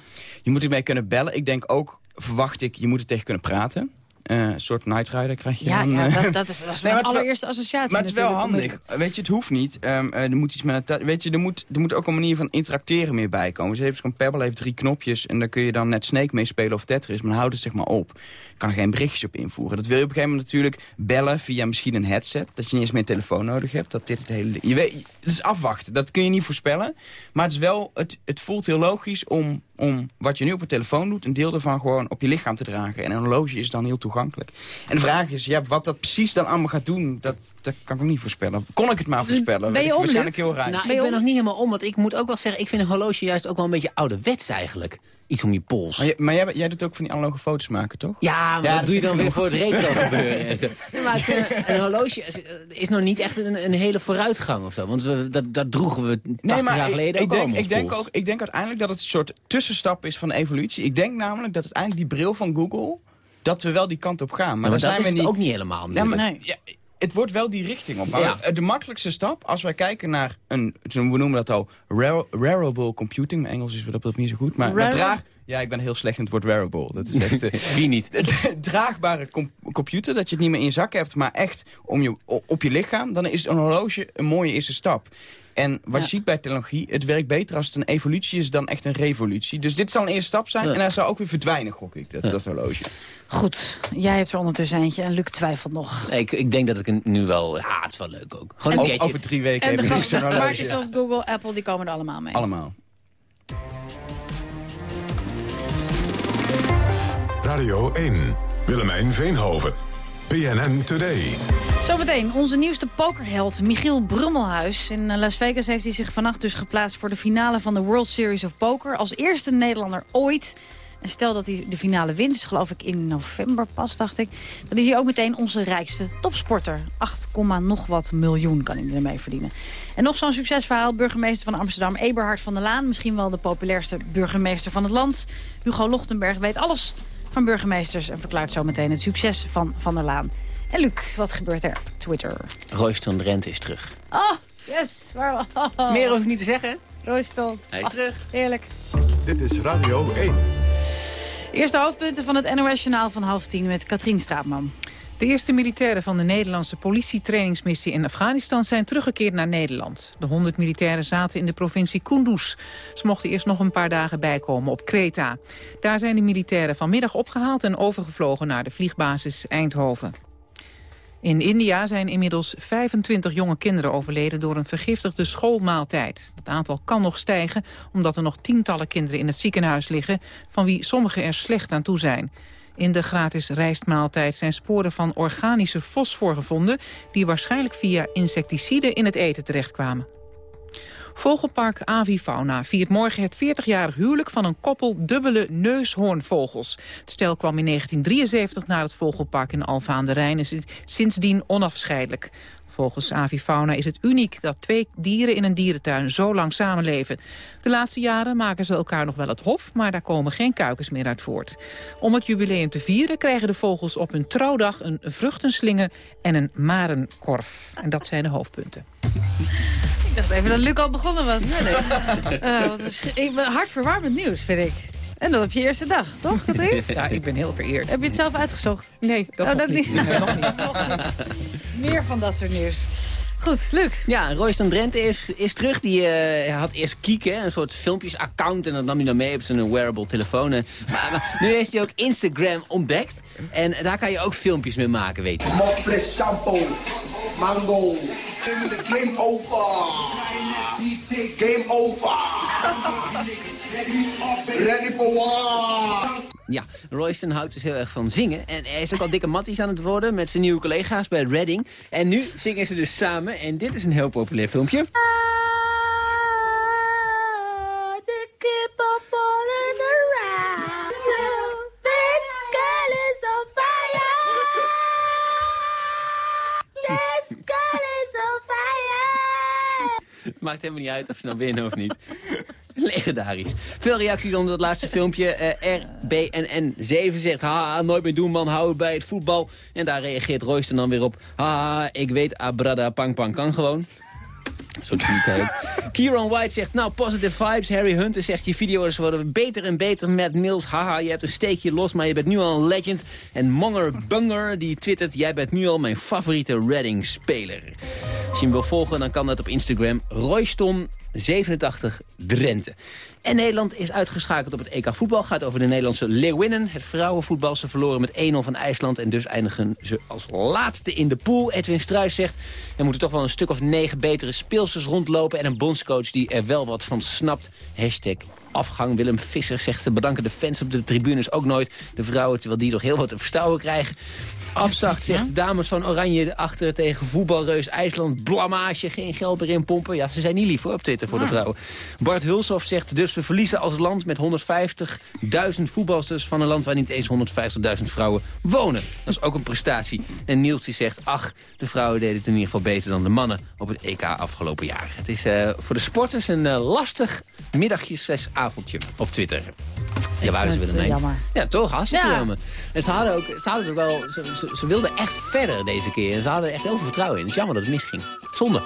Je moet ermee kunnen bellen. Ik denk ook, verwacht ik, je moet er tegen kunnen praten. Eh, een soort Night Rider krijg je Ja, dan. ja eh. dat, dat Nee, mijn wel- allereerste associatie Maar het is wel handig. Weet je, het hoeft niet. Ehm, eh, er moet iets met het, weet je, er moet, er moet ook een manier van interacteren meer bij komen. Ze heeft zo'n Pebble heeft drie knopjes en daar kun je dan net Snake mee spelen of Tetris, maar dan houdt het zeg maar op. Kan er geen berichtjes op invoeren. Dat wil je op een gegeven moment natuurlijk bellen via misschien een headset, dat je niet eens meer een telefoon nodig hebt. Dat dit het hele, je weet, het is afwachten. Dat kun je niet voorspellen. Maar het is wel, het, het voelt heel logisch om, om wat je nu op een telefoon doet, een deel ervan gewoon op je lichaam te dragen. En een horloge is dan heel toegankelijk. En de vraag is, ja, wat dat precies dan allemaal gaat doen, dat, dat kan ik ook niet voorspellen. Kon ik het maar voorspellen? Ben je om, waarschijnlijk Luc? heel raar. Nou, ik ben nog niet helemaal om, want ik moet ook wel zeggen... ik vind een horloge juist ook wel een beetje ouderwets eigenlijk. Iets om je pols. Maar, jij, maar jij, jij doet ook van die analoge foto's maken, toch? Ja, maar Ja, dat dat doe je dan weer voor het retro gebeuren. En zo. Nee, maar ik vind, een horloge is, is nog niet echt een, een hele vooruitgang of zo. Want we, dat, dat droegen we 80 jaar geleden ik ook al denk, ik denk ook, ik denk uiteindelijk dat het een soort tussenstap is van evolutie. Ik denk namelijk dat uiteindelijk die bril van Google, dat we wel die kant op gaan. Maar, maar dan dat zijn is we niet... ook niet helemaal Ja, maar, natuurlijk. ja, het wordt wel die richting op. Maar Ja. De makkelijkste stap, als wij kijken naar een, we noemen dat al, wear- wearable computing. Mijn Engels is dat betreft niet zo goed. Maar draag, Ja, ik ben heel slecht in het woord wearable. Dat is echt... eh, Wie niet? draagbare com- computer, dat je het niet meer in je zak hebt... maar echt om je, op je lichaam, dan is een horloge een mooie eerste stap. En wat je ziet bij technologie, het werkt beter als het een evolutie is dan echt een revolutie. Dus dit zal een eerste stap zijn Ja. en hij zal ook weer verdwijnen, gok ik, dat, dat horloge. Goed, jij hebt er ondertussen eentje en Luc twijfelt nog. Ik, ik denk dat ik nu wel... Ja, het is wel leuk ook. Gewoon een Over- gadget. over drie weken En Luc zo'n grote horloge. Microsoft, Google, Apple, die komen er allemaal mee. Allemaal. Radio 1. Willemijn Veenhoven. PNN Today. Zometeen onze nieuwste pokerheld Michiel Brummelhuis. In eh, Las Vegas heeft hij zich vannacht dus geplaatst voor de finale van de World Series of Poker. Als eerste Nederlander ooit. En stel dat hij de finale wint, is geloof ik in november pas, dacht ik. Dan is hij ook meteen onze rijkste topsporter. 8, nog wat miljoen kan hij ermee verdienen. En nog zo'n succesverhaal. Burgemeester van Amsterdam, Eberhard van der Laan. Misschien wel de populairste burgemeester van het land. Hugo Lochtenberg weet alles van burgemeesters... en verklaart zometeen het succes van Van der Laan. En Luc, wat gebeurt er op Twitter? Royston Drenthe is terug. Oh, yes. Waar... Oh. Meer hoef ik niet te zeggen. Royston. Hij is terug. Heerlijk. Dit is Radio 1. Eerste hoofdpunten van het NOS-journaal van half tien met Katrien Straatman. De eerste militairen van de Nederlandse politietrainingsmissie in Afghanistan zijn teruggekeerd naar Nederland. De 100 militairen zaten in de provincie Kunduz. Ze mochten eerst nog een paar dagen bijkomen op Kreta. Daar zijn de militairen vanmiddag opgehaald en overgevlogen naar de vliegbasis Eindhoven. In India zijn inmiddels 25 jonge kinderen overleden door een vergiftigde schoolmaaltijd. Het aantal kan nog stijgen omdat er nog tientallen kinderen in het ziekenhuis liggen... van wie sommigen er slecht aan toe zijn. In de gratis rijstmaaltijd zijn sporen van organische fosfor gevonden... die waarschijnlijk via insecticiden in het eten terechtkwamen. Vogelpark Avifauna viert morgen het 40-jarig huwelijk van een koppel dubbele neushoornvogels. Het stel kwam in 1973 naar het vogelpark in Alfa aan de Rijn en is sindsdien onafscheidelijk. Volgens Avifauna is het uniek dat twee dieren in een dierentuin zo lang samenleven. De laatste jaren maken ze elkaar nog wel het hof, maar daar komen geen kuikens meer uit voort. Om het jubileum te vieren krijgen de vogels op hun trouwdag een vruchtenslinger en een marenkorf. En dat zijn de hoofdpunten. Ik dacht even dat Luc al begonnen was. Nee, nee. Eh, wat een nieuws, vind ik. En dat op je eerste dag, toch, Katrien? Ja, ik ben heel vereerd. Heb je het zelf uitgezocht? Nee, dat, Oh, nog dat niet. niet. Nee, nog niet. Nog niet. Meer van dat soort nieuws. Goed, Luc. Ja, Royston Drenthe is, is terug. Die eh, had eerst Kiek, hè, een soort filmpjes-account. En dat nam hij dan mee op zijn wearable telefoon. Maar, maar nu heeft hij ook Instagram ontdekt. En daar kan je ook filmpjes mee maken, weet je. Mopres shampoo, mango. Game over. Game over. Ready for war. Ja, Royston houdt dus heel erg van zingen. En hij is ook al dikke matties aan het worden met zijn nieuwe collega's bij Reading. En nu zingen ze dus samen. En dit is een heel populair filmpje. Helemaal niet uit of ze nou winnen of niet. Legendarisch. Veel reacties onder dat laatste filmpje. Eh RBNN7 zegt, haha, nooit meer doen man, hou bij het voetbal. En daar reageert Royston dan weer op, haha, ik weet, abrada, pang, pang, kan gewoon. Zo tweet hij ook. Kieran White zegt, nou, positive vibes. Harry Hunter zegt, je video's worden beter en beter. Matt Mills, haha, je hebt een steekje los, maar je bent nu al een legend. En Monger Bunger, die twittert, jij bent nu al mijn favoriete Reading-speler. Als je hem wil volgen, dan kan dat op Instagram. Royston 87 Drenthe. En Nederland is uitgeschakeld op het EK voetbal. Gaat over de Nederlandse Leeuwinnen. Het vrouwenvoetbal. Ze verloren met 1-0 van IJsland. En dus eindigen ze als laatste in de pool. Edwin Struijs zegt... er moeten toch wel een stuk of negen betere speelsters rondlopen. En een bondscoach die er wel wat van snapt. Hashtag afgang. Willem Visser zegt ze bedanken de fans op de tribunes ook nooit. De vrouwen, terwijl die nog heel wat te verstouwen krijgen. Afzacht zegt dames van Oranje achter tegen voetbalreus IJsland. Blamage, geen geld erin pompen. Ja, ze zijn niet lief hoor, op Twitter voor de vrouwen. Bart Hulshoff zegt dus we verliezen als land met 150.000 voetbalsters... van een land waar niet eens 150.000 vrouwen wonen. Dat is ook een prestatie. En Niels die zegt, ach, de vrouwen deden het in ieder geval beter dan de mannen... op het EK afgelopen jaar. Het is eh, voor de sporters een eh, lastig middagje, zes avondje op Twitter. Ja, waar willen het, mee. eh, jammer. Ja, toch? Hartstikke Ja. jammer. En ze hadden ook, ze hadden het ook wel, ze, ze, wilden echt verder deze keer. En ze hadden echt heel veel vertrouwen in. Het is jammer dat het misging. Zonde.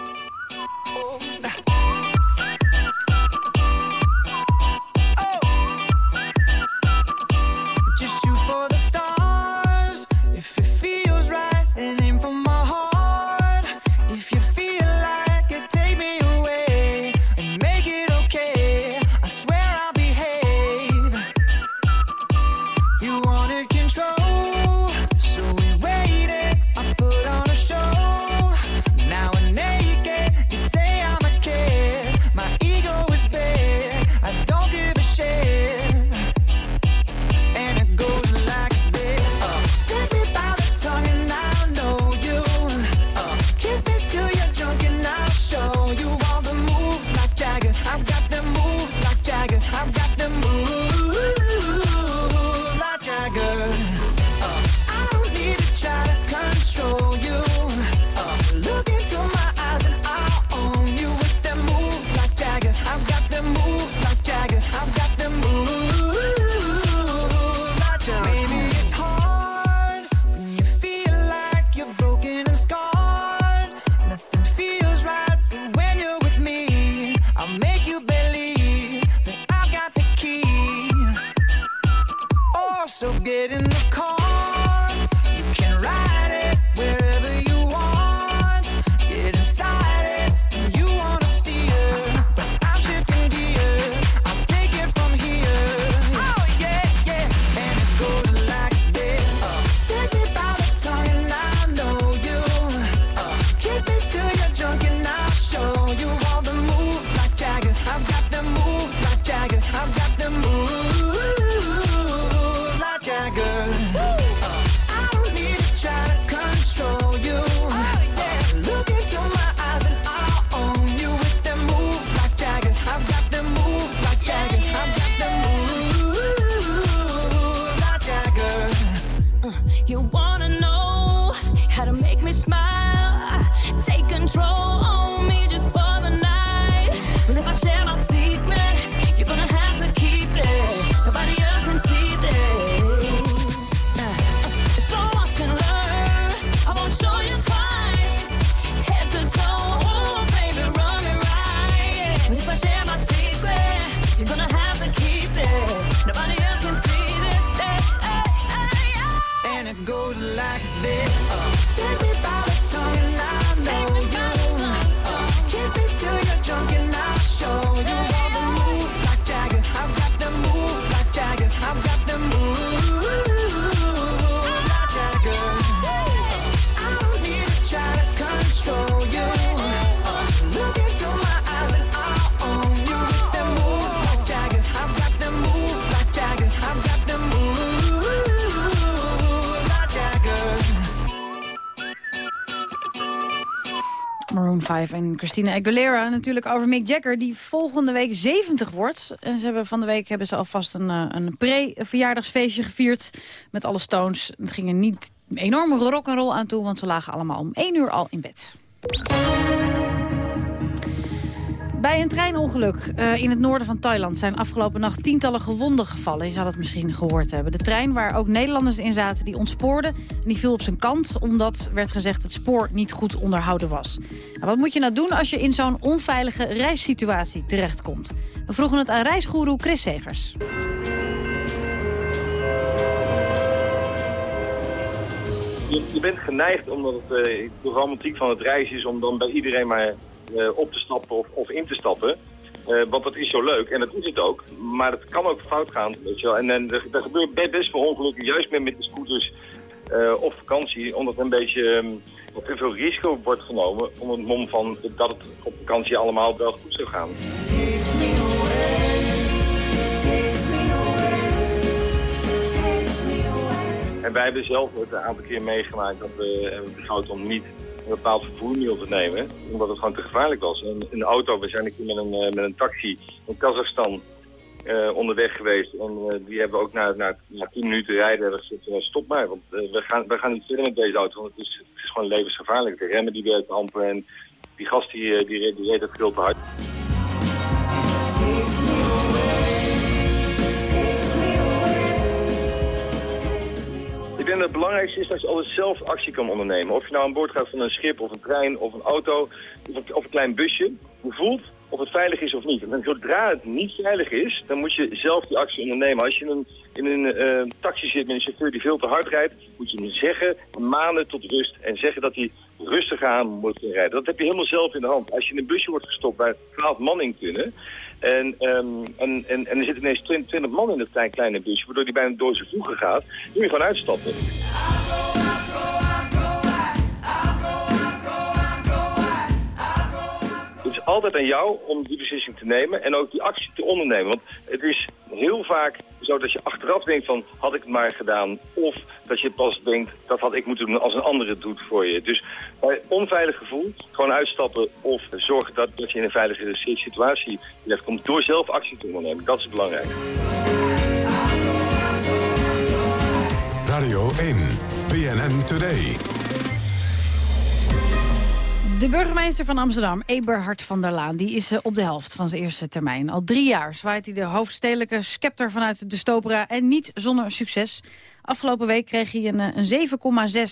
Christina Aguilera. Natuurlijk over Mick Jagger, die volgende week 70 wordt. En ze hebben, van de week hebben ze alvast een, eh, een pre-verjaardagsfeestje gevierd met alle Stones. Het ging er niet enorme rock'n'roll aan toe, want ze lagen allemaal om 1 uur al in bed. Bij een treinongeluk uh, in het noorden van Thailand zijn afgelopen nacht tientallen gewonden gevallen. Je zou dat misschien gehoord hebben. De trein waar ook Nederlanders in zaten, die ontspoorde en die viel op zijn kant... omdat, werd gezegd, het spoor niet goed onderhouden was. Nou, wat moet je nou doen als je in zo'n onveilige reissituatie terechtkomt? We vroegen het aan reisgoeroe Chris Segers. Je, bent geneigd, omdat het uh, de romantiek van het reizen is... om dan bij iedereen maar op te stappen of, of in te stappen. Uh, want dat is zo leuk en dat is het ook. Maar het kan ook fout gaan. Weet je wel. En, en er, er gebeurt best veel ongelukken, juist met, met de scooters uh, op vakantie. Omdat er een beetje um, te veel risico wordt genomen. Om het mom van dat het op vakantie allemaal wel goed zou gaan. En wij hebben zelf het een aantal keer meegemaakt dat we hebben besloten om niet een bepaald vervoermiddel te nemen. Omdat het gewoon te gevaarlijk was. En in de auto, we zijn een keer met een, uh, met een taxi in Kazachstan uh, onderweg geweest. En uh, die hebben ook na, na, na 10 minuten rijden hebben gezegd, stop maar. Want we, gaan, we gaan niet verder met deze auto. Want het is, het is gewoon levensgevaarlijk. De remmen die werken amper en die gast die, die, die reed het veel te hard. Denk dat het belangrijkste is dat je altijd zelf actie kan ondernemen. Of je nou aan boord gaat van een schip of een trein of een auto of een klein busje. Je voelt of het veilig is of niet. En zodra het niet veilig is, dan moet je zelf die actie ondernemen. Als je in een, in een uh, taxi zit met een chauffeur die veel te hard rijdt, moet je hem zeggen, maanden tot rust. En zeggen dat hij rustig aan moet rijden. Dat heb je helemaal zelf in de hand. Als je in een busje wordt gestopt waar 12 man in kunnen... En, um, en, en, en er zit ineens 20, man in dat klein, kleine busje, waardoor die bijna door zijn voegen gaat. Dan moet je gewoon uitstappen. Het is altijd aan jou om die beslissing te nemen en ook die actie te ondernemen. Want het is heel vaak zo dat je achteraf denkt van had ik het maar gedaan. Of dat je pas denkt dat had ik moeten doen als een ander het doet voor je. Dus bij onveilig gevoel gewoon uitstappen of zorgen dat, dat je in een veilige situatie komt door zelf actie te ondernemen. Dat is belangrijk. Radio 1, BNN Today. De burgemeester van Amsterdam, Eberhard van der Laan... die is op de helft van zijn eerste termijn. Al drie jaar zwaait hij de hoofdstedelijke scepter vanuit de Stopera... en niet zonder succes. Afgelopen week kreeg hij een, een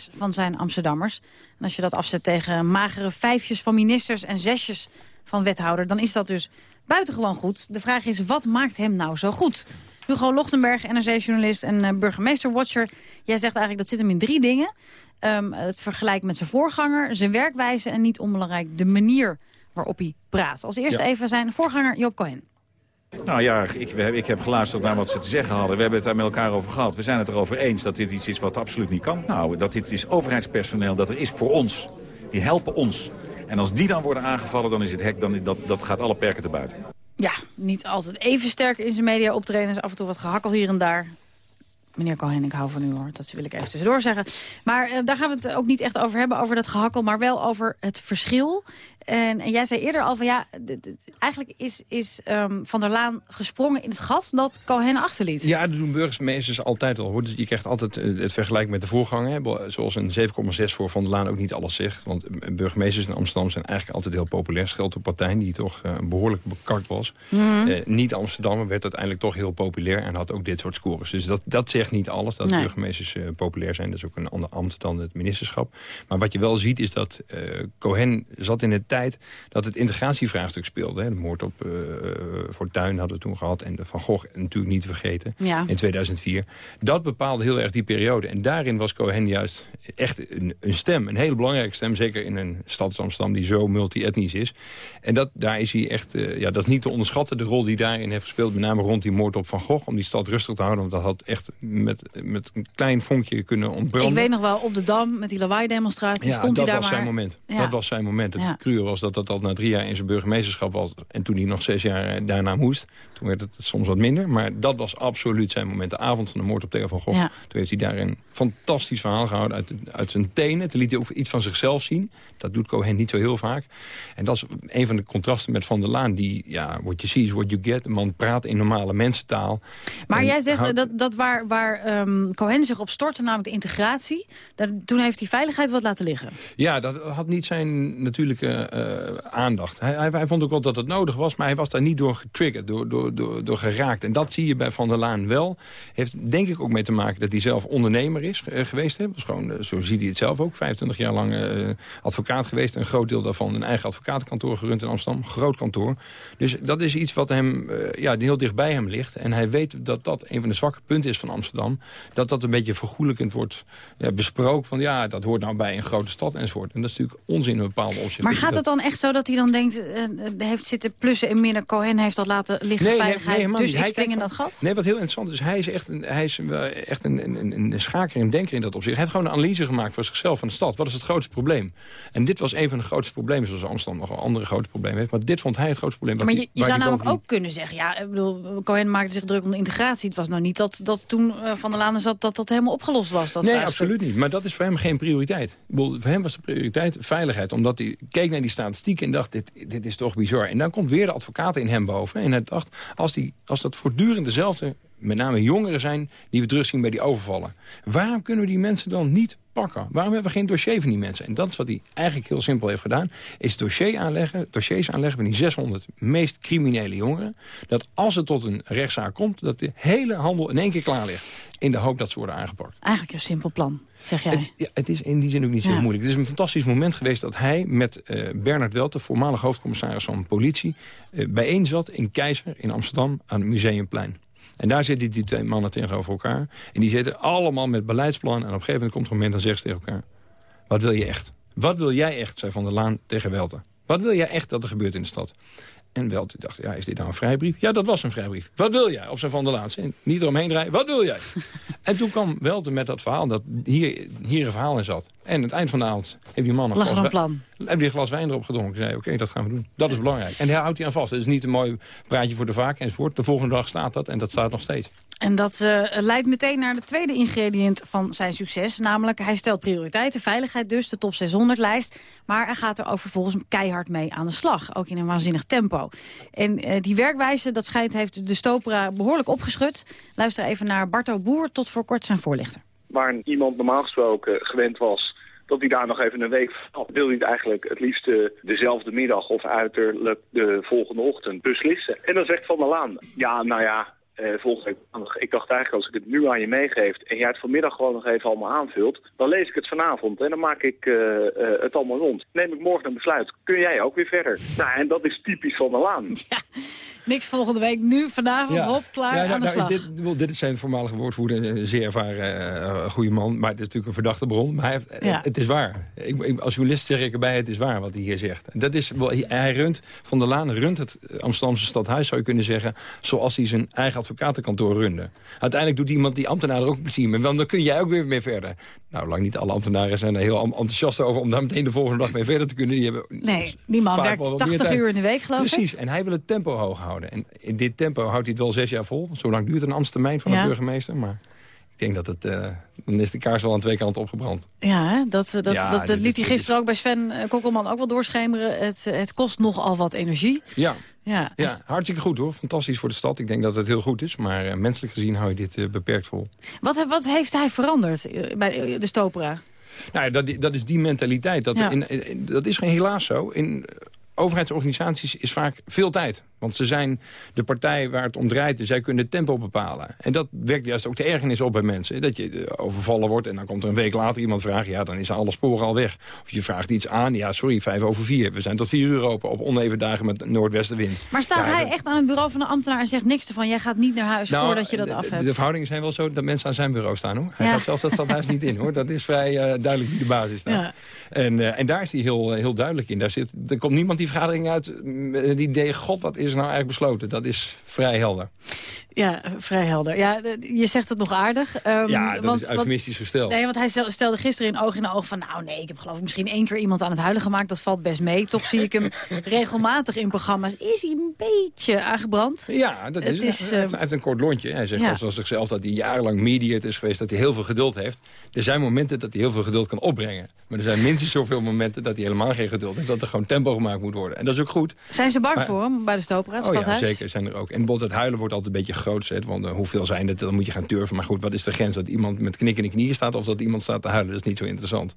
7,6 van zijn Amsterdammers. En als je dat afzet tegen magere vijfjes van ministers en zesjes van wethouder... dan is dat dus buitengewoon goed. De vraag is, wat maakt hem nou zo goed? Hugo Lochtenberg, NRC-journalist en uh, burgemeester-watcher. Jij zegt eigenlijk dat zit hem in drie dingen. Um, het vergelijk met zijn voorganger, zijn werkwijze... en niet onbelangrijk de manier waarop hij praat. Als eerste ja. even zijn voorganger Job Cohen. Nou ja, ik, ik, heb geluisterd naar wat ze te zeggen hadden. We hebben het daar met elkaar over gehad. We zijn het erover eens dat dit iets is wat absoluut niet kan. Nou, dat dit is overheidspersoneel dat er is voor ons. Die helpen ons. En als die dan worden aangevallen, dan is het hek, dan, dat, dat gaat alle perken te buiten. Ja, niet altijd even sterk in zijn media optreden. Af en toe wat gehakkel hier en daar. Meneer Cohen, ik hou van u hoor. Dat wil ik even tussendoor zeggen. Maar uh, daar gaan we het ook niet echt over hebben, over dat gehakkel. Maar wel over het verschil. En, en jij zei eerder al van ja, eigenlijk is, is um, Van der Laan gesprongen in het gat dat Cohen achterliet. Ja, dat doen burgemeesters altijd al. Hoor. Dus je krijgt altijd het vergelijk met de voorganger. Zoals een 7,6 voor Van der Laan ook niet alles zegt. Want burgemeesters in Amsterdam zijn eigenlijk altijd heel populair. Scheelt op partij die toch uh, behoorlijk bekakt was. Mm -hmm. uh, niet Amsterdam werd uiteindelijk toch heel populair en had ook dit soort scores. Dus dat, dat zegt niet alles, dat nee. burgemeesters uh, populair zijn. Dat is ook een ander ambt dan het ministerschap. Maar wat je wel ziet is dat Cohen zat in het tijd dat het integratievraagstuk speelde. Hè. De moord op uh, Fortuyn hadden we toen gehad. En de Van Gogh natuurlijk niet te vergeten ja. in 2004. Dat bepaalde heel erg die periode. En daarin was Cohen juist echt een, een, stem. Een hele belangrijke stem. Zeker in een stad als Amsterdam die zo multi-etnisch is. En dat, daar is hij echt... Uh, ja, dat is niet te onderschatten. De rol die daarin heeft gespeeld. Met name rond die moord op Van Gogh. Om die stad rustig te houden. Want dat had echt met, met een klein vonkje kunnen ontbranden. Ik weet nog wel, op de Dam met die lawaai-demonstratie ja, stond hij daar was maar... Zijn moment. Dat was zijn moment. Het ja. Was dat dat al na drie jaar in zijn burgemeesterschap was. En toen hij nog zes jaar eh, daarna moest. Toen werd het soms wat minder. Maar dat was absoluut zijn moment. De avond van de moord op Theo van Gogh. Ja. Toen heeft hij daar een fantastisch verhaal gehouden uit, uit zijn tenen. Toen liet hij ook iets van zichzelf zien. Dat doet Cohen niet zo heel vaak. En dat is een van de contrasten met Van der Laan. Die, ja, what you see is what you get. De man praat in normale mensentaal. Maar En jij zegt houdt- dat, dat waar, waar ehm, Cohen zich op stortte, namelijk de integratie... daar- toen heeft hij veiligheid wat laten liggen. Ja, dat had niet zijn natuurlijke aandacht. Hij, hij, hij vond ook wel dat het nodig was, maar hij was daar niet door getriggerd, door, door, door, door geraakt. En dat zie je bij Van der Laan wel. Heeft denk ik ook mee te maken dat hij zelf ondernemer is eh, geweest. Hè. Was gewoon, eh, zo ziet hij het zelf ook. 25 jaar lang eh, advocaat geweest. Een groot deel daarvan een eigen advocatenkantoor gerund in Amsterdam. Groot kantoor. Dus dat is iets wat hem, eh, ja, die heel dicht bij hem ligt. En hij weet dat dat een van de zwakke punten is van Amsterdam. Dat dat een beetje vergoelijkend wordt ja, besproken. Van ja, dat hoort nou bij een grote stad enzovoort. En dat is natuurlijk onzin in een bepaalde opzicht. Maar Dus gaat dat- het dan echt zo dat hij dan denkt... eh, eh, heeft zitten plussen en minnen, Cohen heeft dat laten liggen, veiligheid... dus ik Hij spring in dat gat? Nee, wat heel interessant is, hij is echt een, hij is wel echt een, een, een, een schaker en denker in dat opzicht. Hij heeft gewoon een analyse gemaakt voor zichzelf van de stad. Wat is het grootste probleem? En dit was een van de grootste problemen, zoals Amsterdam nog wel andere grote problemen heeft. Maar dit vond hij het grootste probleem. Maar je, zou namelijk ook kunnen zeggen... ja, ik bedoel, Cohen maakte zich druk om de integratie. Het was nou niet dat, dat toen eh, Van der Laan zat dat dat helemaal opgelost was. Dat nee, absoluut niet. Maar dat is voor hem geen prioriteit. Ik bedoel, voor hem was de prioriteit veiligheid. Omdat hij keek naar die statistieken en dacht, dit, dit is toch bizar. En dan komt weer de advocaat in hem boven. En hij dacht, als, die, als dat voortdurend dezelfde, met name jongeren zijn... die we terugzien bij die overvallen. Waarom kunnen we die mensen dan niet pakken? Waarom hebben we geen dossier van die mensen? En dat is wat hij eigenlijk heel simpel heeft gedaan. Is dossier aanleggen, dossiers aanleggen van die 600 meest criminele jongeren. Dat als het tot een rechtszaak komt, dat de hele handel in één keer klaar ligt. In de hoop dat ze worden aangepakt. Eigenlijk een simpel plan, zeg jij. Het, ja, het is in die zin ook niet zo moeilijk. Het is een fantastisch moment geweest dat hij met eh, Bernard Welte... voormalig hoofdcommissaris van politie... eh, bijeen zat in Keizer in Amsterdam aan het Museumplein. En daar zitten die twee mannen tegenover elkaar. En die zitten allemaal met beleidsplannen. En op een gegeven moment komt er een moment en zeggen ze tegen elkaar... wat wil je echt? Wat wil jij echt, zei Van der Laan tegen Welte. Wat wil jij echt dat er gebeurt in de stad? En Welte dacht, ja, is dit nou een vrijbrief? Ja, dat was een vrijbrief. Wat wil jij? Op zijn Van der Laan. Zei, Niet eromheen draaien. Wat wil jij? en toen kwam Welte met dat verhaal, dat hier, hier een verhaal in zat. En aan het eind van de avond heeft die man een Lag glas, een plan. wijn- heeft die een glas wijn erop gedronken. zei, oké, dat gaan we doen. Dat is belangrijk. En daar houdt hij aan vast. Het is niet een mooi praatje voor de vaak enzovoort. De volgende dag staat dat en dat staat nog steeds. En dat eh, leidt meteen naar de tweede ingrediënt van zijn succes. Namelijk, hij stelt prioriteiten, veiligheid dus, de top 600-lijst. Maar hij gaat er ook vervolgens keihard mee aan de slag. Ook in een waanzinnig tempo. En eh, die werkwijze, dat schijnt, heeft de Stopera behoorlijk opgeschud. Luister even naar Barto Boer, tot voor kort zijn voorlichter. waar iemand normaal gesproken gewend was dat hij daar nog even een week van wil hij het eigenlijk het liefst eh, dezelfde middag of uiterlijk de volgende ochtend beslissen. En dan zegt Van der Laan, ja nou ja, eh, volgende ik dacht eigenlijk als ik het nu aan je meegeef en jij het vanmiddag gewoon nog even allemaal aanvult, dan lees ik het vanavond en dan maak ik eh, eh, het allemaal rond. Neem ik morgen een besluit, kun jij ook weer verder. Nou en dat is typisch Van der Laan. Niks volgende week, nu, vanavond, hop, klaar, Ja, nou, aan de nou slag. Is dit, dit is zijn voormalige woordvoerder, een zeer ervaren eh, goede man. Maar het is natuurlijk een verdachte bron. Maar hij heeft, eh, Ja. het is waar. Ik, ik- als journalist zeg ik erbij, het is waar wat hij hier zegt. Dat is, wel, hij runt, Van der Laan runt het Amsterdamse stadhuis, zou je kunnen zeggen... zoals hij zijn eigen advocatenkantoor runde. Uiteindelijk doet iemand die ambtenaar er ook plezier mee. Want dan kun jij ook weer mee verder. Nou, lang niet alle ambtenaren zijn er heel enthousiast over... om daar meteen de volgende dag mee verder te kunnen. Die hebben Nee, die man werkt wel wat meer 80 tijd. uur in de week, geloof ik. Precies, en hij wil het tempo hoog houden. En in dit tempo houdt hij het wel zes jaar vol. Zo lang duurt een ambtstermijn van Ja. de burgemeester. Maar ik denk dat het... eh, dan is de kaars wel aan twee kanten opgebrand. Ja, dat, eh, dat, Ja, dat, dat dit liet hij gisteren ook bij Sven eh, Kokkelman ook wel doorschemeren. Het, eh, het kost nogal wat energie. Ja, Ja, ja, hartstikke goed hoor. Fantastisch voor de stad. Ik denk dat het heel goed is. Maar eh, menselijk gezien hou je dit eh, beperkt vol. Wat, wat heeft hij veranderd eh, bij de- Stopera? Nou, dat, dat is die mentaliteit. Dat, Ja. in, in- dat is geen helaas zo. In eh, overheidsorganisaties is vaak veel tijd. Want ze zijn de partij waar het om draait. en Zij kunnen het tempo bepalen. En dat wekt juist ook de ergernis op bij mensen. Dat je eh, overvallen wordt en dan komt er een week later iemand vragen... ja, dan is alle sporen al weg. Of je vraagt iets aan. Ja, sorry, vijf over vier. We zijn tot vier uur open op oneven dagen met noordwestenwind. Maar staat Ja, hij echt aan het bureau van de ambtenaar en zegt niks ervan... jij gaat niet naar huis Nou, voordat je dat de- af de, hebt? de verhoudingen zijn wel zo dat mensen aan zijn bureau staan. hoor. Hij Ja. gaat zelfs dat stadhuis niet in. hoor. Dat is vrij eh, duidelijk wie de basis is. daar. Ja. En, eh, en daar is hij heel, heel duidelijk in. Daar zit, er komt niemand die die vergadering uit het idee... god, wat is er nou eigenlijk besloten? Dat is vrij helder. Ja, vrij helder. Ja, je zegt het nog aardig. ehm, ja, dat want, is eufemistisch gesteld. Nee, want hij stel- stelde gisteren in oog in oog van... nou nee, ik heb geloof ik misschien één keer iemand aan het huilen gemaakt. Dat valt best mee. Toch zie ik hem regelmatig in programma's. Is hij een beetje aangebrand? Ja, dat is, Het is, hij, eh, heeft, hij heeft een kort lontje. Hij zegt ja. als, als zichzelf dat hij jarenlang mediator is geweest... dat hij heel veel geduld heeft. Er zijn momenten dat hij heel veel geduld kan opbrengen. Maar er zijn minstens zoveel momenten dat hij helemaal geen geduld heeft. Dat er gewoon tempo gemaakt moet worden. En dat is ook goed. Zijn ze bang Maar- voor hem bij de Stopera, het Oh ja, zeker zijn er ook. En bijvoorbeeld het huilen wordt altijd een beetje groots. Hè, want eh, hoeveel zijn het, dan moet je gaan turven. Maar goed, wat is de grens? Dat iemand met knik in de knieën staat... of dat iemand staat te huilen? Dat is niet zo interessant.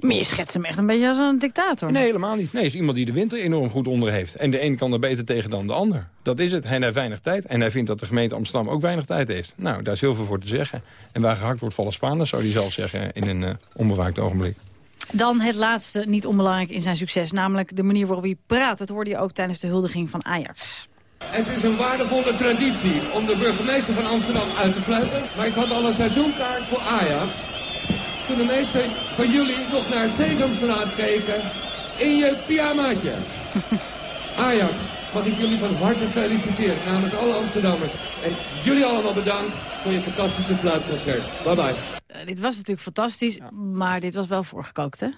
Maar je schetst hem echt een beetje als een dictator. Nee, helemaal niet. Nee, het is iemand die de winter enorm goed onder heeft. En de een kan er beter tegen dan de ander. Dat is het. En hij heeft weinig tijd. En hij vindt dat de gemeente Amsterdam ook weinig tijd heeft. Nou, daar is heel veel voor te zeggen. En waar gehakt wordt vallen Spaanders, zou hij zelf zeggen... in een eh, onbewaakt ogenblik. Dan het laatste, niet onbelangrijk in zijn succes. Namelijk de manier waarop hij praat. Dat hoorde je ook tijdens de huldiging van Ajax. Het is een waardevolle traditie om de burgemeester van Amsterdam uit te fluiten. Maar ik had al een seizoenkaart voor Ajax. Toen de meesten van jullie nog naar Sesamstraat keken in je pyjamaatje. Ajax, mag ik jullie van harte feliciteren namens alle Amsterdammers. En jullie allemaal bedankt voor je fantastische fluitconcert. Bye bye. Eh, dit was natuurlijk fantastisch, maar dit was wel voorgekookt, hè?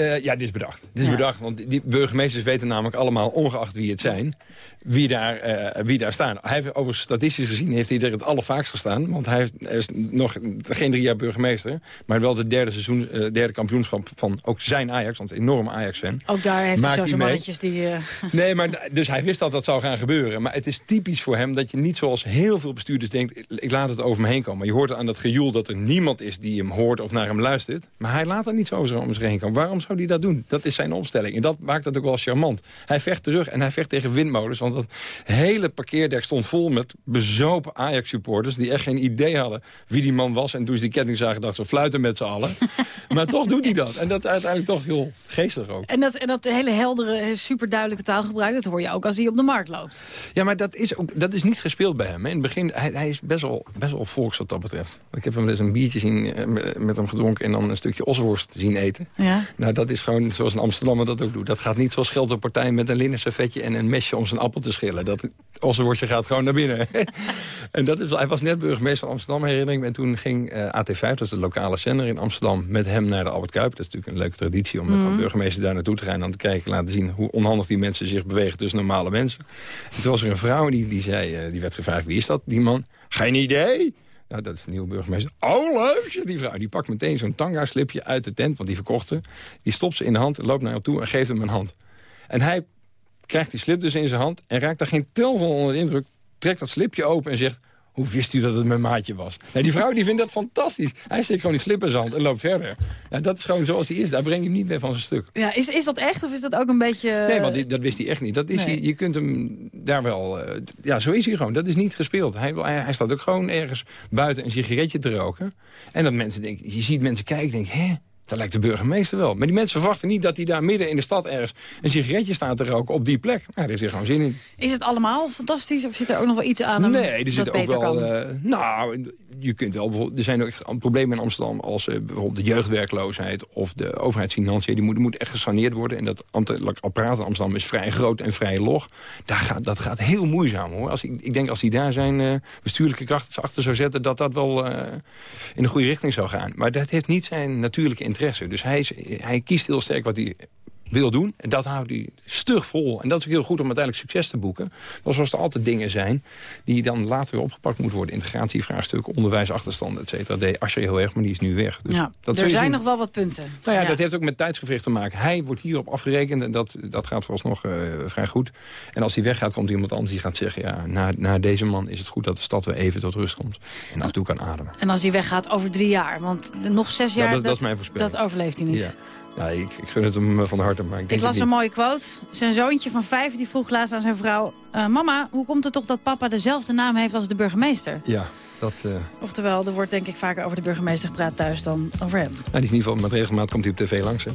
Eh, ja, dit is bedacht. Dit is Ja. bedacht, want die burgemeesters weten namelijk allemaal, ongeacht wie het zijn, wie daar, eh, wie daar staan. Hij heeft, over statistisch gezien heeft hij er het allervaakst gestaan, want hij, heeft, is nog geen drie jaar burgemeester, maar wel het derde, seizoen, eh, derde kampioenschap van ook zijn Ajax, want een enorme Ajax-fan. Ook daar heeft hij Maakt zo hij zijn mee. mannetjes die... Nee, maar dus hij wist dat dat zou gaan gebeuren. Maar het is typisch voor hem dat je niet zoals heel veel bestuurders denkt... ik laat het over me heen komen. Maar je hoort aan dat gejoel dat er niemand is die hem hoort of naar hem luistert. Maar hij laat er niet zo over zich heen komen. Waarom zou hij dat doen? Dat is zijn opstelling. En dat maakt het ook wel charmant. Hij vecht terug en hij vecht tegen windmolens. Want dat hele parkeerdek stond vol met bezopen Ajax-supporters... die echt geen idee hadden wie die man was. En toen ze die ketting zagen, dachten ze fluiten met z'n allen. maar toch doet hij dat. En dat is uiteindelijk toch heel geestig ook. En dat, en dat hele heldere, superduidelijke taalgebruik... dat hoor je ook als hij op de markt loopt. Ja, maar dat is, ook, dat is niet gespeeld bij hem. hè. In het begin, hij, hij is best wel, best wel volks wat dat betreft. Ik heb hem eens een biertje zien, eh, met- met hem gedronken... en dan een stukje osworst zien eten. Ja. Nou, dat is gewoon zoals een Amsterdammer dat ook doet. Dat gaat niet zoals Scheldterpartij met een linnen servetje... en een mesje om zijn appel te schillen. Dat osworstje gaat gewoon naar binnen. en dat is, hij was net burgemeester van Amsterdam, herinner ik me. En toen ging eh, AT5, dat is de lokale zender in Amsterdam... met hem naar de Albert Kuip. Dat is natuurlijk een leuke traditie om met Mhm. de burgemeester daar naartoe te gaan... en dan te kijken, laten zien hoe onhandig die mensen zich bewegen tussen normale mensen. En toen was er een vrouw die, die zei, eh, die werd gevraagd, wie is dat, die man? Geen idee. Nou, dat is de nieuwe burgemeester. Oh, leuk, die vrouw. Die pakt meteen zo'n tanga-slipje uit de tent, want die verkochten. Die stopt ze in de hand, loopt naar hem toe en geeft hem een hand. En hij krijgt die slip dus in zijn hand... en raakt daar geen tel van onder de indruk. Trekt dat slipje open en zegt... Hoe wist u dat het mijn maatje was? Die vrouw die vindt dat fantastisch. Hij steekt gewoon die slip in zijn hand en loopt verder. Ja, dat is gewoon zoals hij is. Daar breng je hem niet meer van zijn stuk. Ja, is, is dat echt of is dat ook een beetje... Nee, want die- dat wist hij echt niet. Dat is nee. je kunt hem daar wel... eh, ja, zo is hij gewoon. Dat is niet gespeeld. Hij, hij, hij staat ook gewoon ergens buiten een sigaretje te roken. En dat mensen denken... Je ziet mensen kijken en denken... Hè? Dat lijkt de burgemeester wel. Maar die mensen verwachten niet dat hij daar midden in de stad ergens... een sigaretje staat te roken op die plek. Nou, daar heeft hij gewoon zin in. Is het allemaal fantastisch of zit er ook nog wel iets aan Nee, er zit ook wel... eh, nou, je kunt wel bijvoorbeeld... Er zijn ook problemen in Amsterdam als eh, bijvoorbeeld de jeugdwerkloosheid... of de overheidsfinanciën. Die moet, moet echt gesaneerd worden. En dat apparaat in Amsterdam is vrij groot en vrij log. Daar gaat, dat gaat heel moeizaam, hoor. Als ik, ik denk als hij daar zijn eh, bestuurlijke krachten achter zou zetten... dat dat wel eh, in de goede richting zou gaan. Maar dat heeft niet zijn natuurlijke interesse. Dus hij, is, hij kiest heel sterk wat hij wil doen. En dat houdt hij stug vol. En dat is ook heel goed om uiteindelijk succes te boeken. Maar zoals er altijd dingen zijn die dan later weer opgepakt moeten worden. Integratievraagstuk, onderwijsachterstand, et cetera. Deed Asscher heel erg, maar die is nu weg. Dus ja, dat er je zijn zien. nog wel wat punten. Nou ja, dat heeft ook met tijdsgevricht te maken. Hij wordt hierop afgerekend en dat, dat gaat vooralsnog uh, vrij goed. En als hij weggaat, komt iemand anders die gaat zeggen... ja, na, na deze man is het goed dat de stad weer even tot rust komt. En af en toe kan ademen. En als hij weggaat over drie jaar, want nog zes jaar... Ja, dat. Dat overleeft hij niet. Ik, ik gun het hem van harte, maar ik denk Ik las een mooie quote. Zijn zoontje van vijf die vroeg laatst aan zijn vrouw... Uh, mama, hoe komt het toch dat papa dezelfde naam heeft als de burgemeester? Ja, dat... Uh... Oftewel, er wordt denk ik vaker over de burgemeester gepraat thuis dan over hem. Nou, in ieder geval met regelmaat komt hij op tv langs, hè?